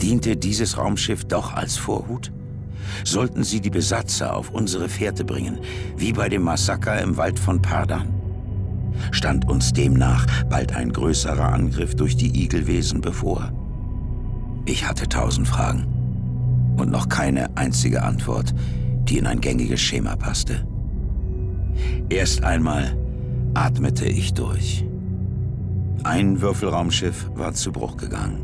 Diente dieses Raumschiff doch als Vorhut? Sollten sie die Besatzer auf unsere Fährte bringen, wie bei dem Massaker im Wald von Pardan? Stand uns demnach bald ein größerer Angriff durch die Igelwesen bevor? Ich hatte tausend Fragen und noch keine einzige Antwort, die in ein gängiges Schema passte. Erst einmal atmete ich durch. Ein Würfelraumschiff war zu Bruch gegangen.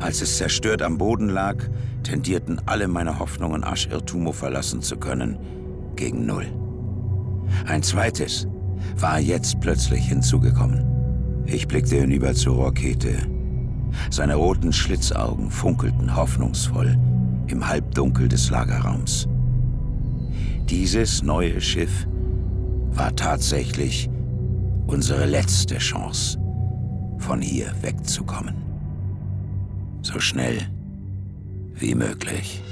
Als es zerstört am Boden lag, tendierten alle meine Hoffnungen, Asch-Irtumo verlassen zu können, gegen Null. Ein zweites war jetzt plötzlich hinzugekommen. Ich blickte hinüber zur Rokete. Seine roten Schlitzaugen funkelten hoffnungsvoll im Halbdunkel des Lagerraums. Dieses neue Schiff war tatsächlich unsere letzte Chance, von hier wegzukommen. So schnell wie möglich.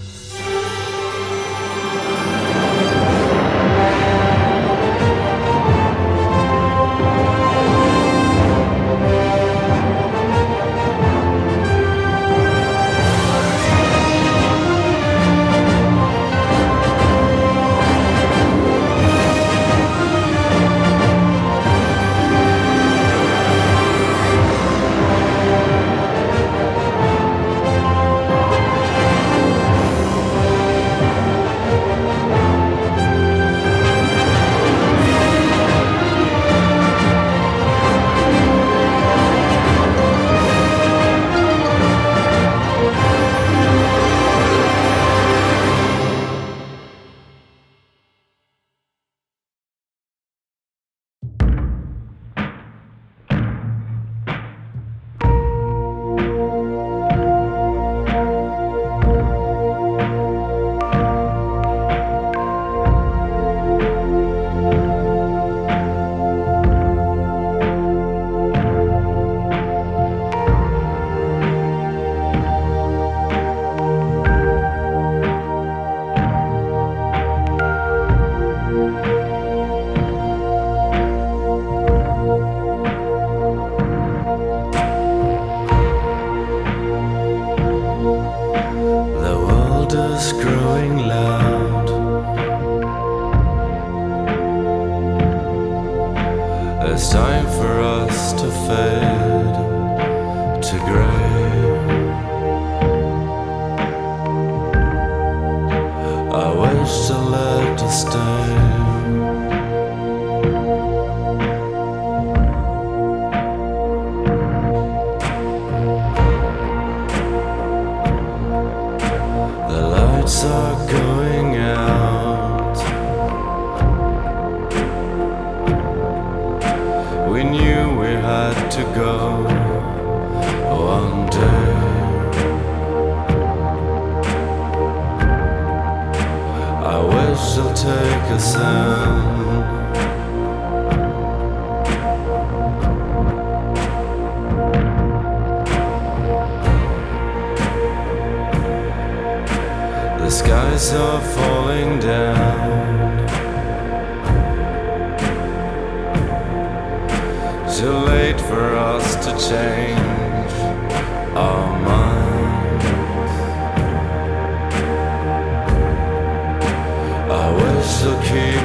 us to fade to grey. I wish to let it stay. Us in. The skies are falling down. Too late for us to change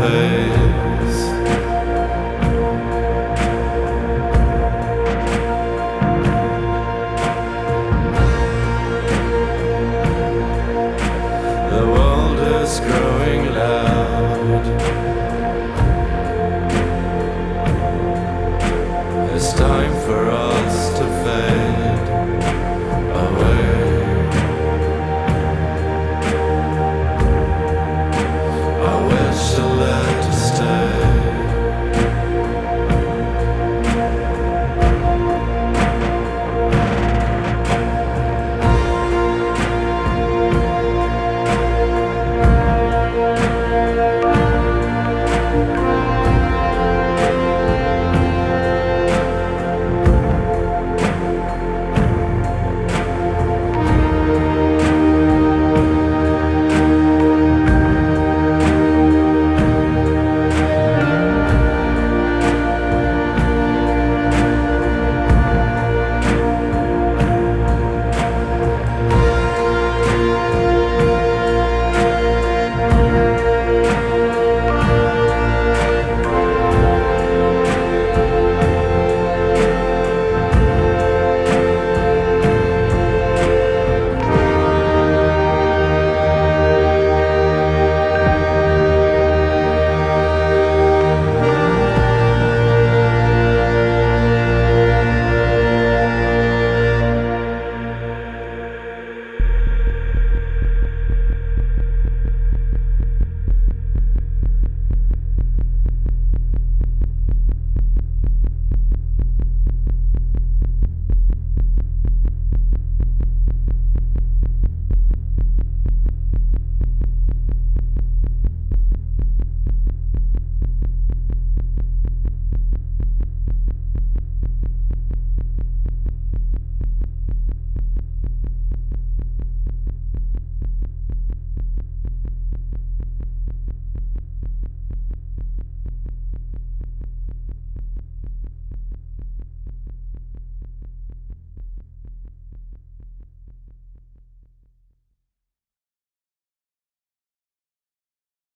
呃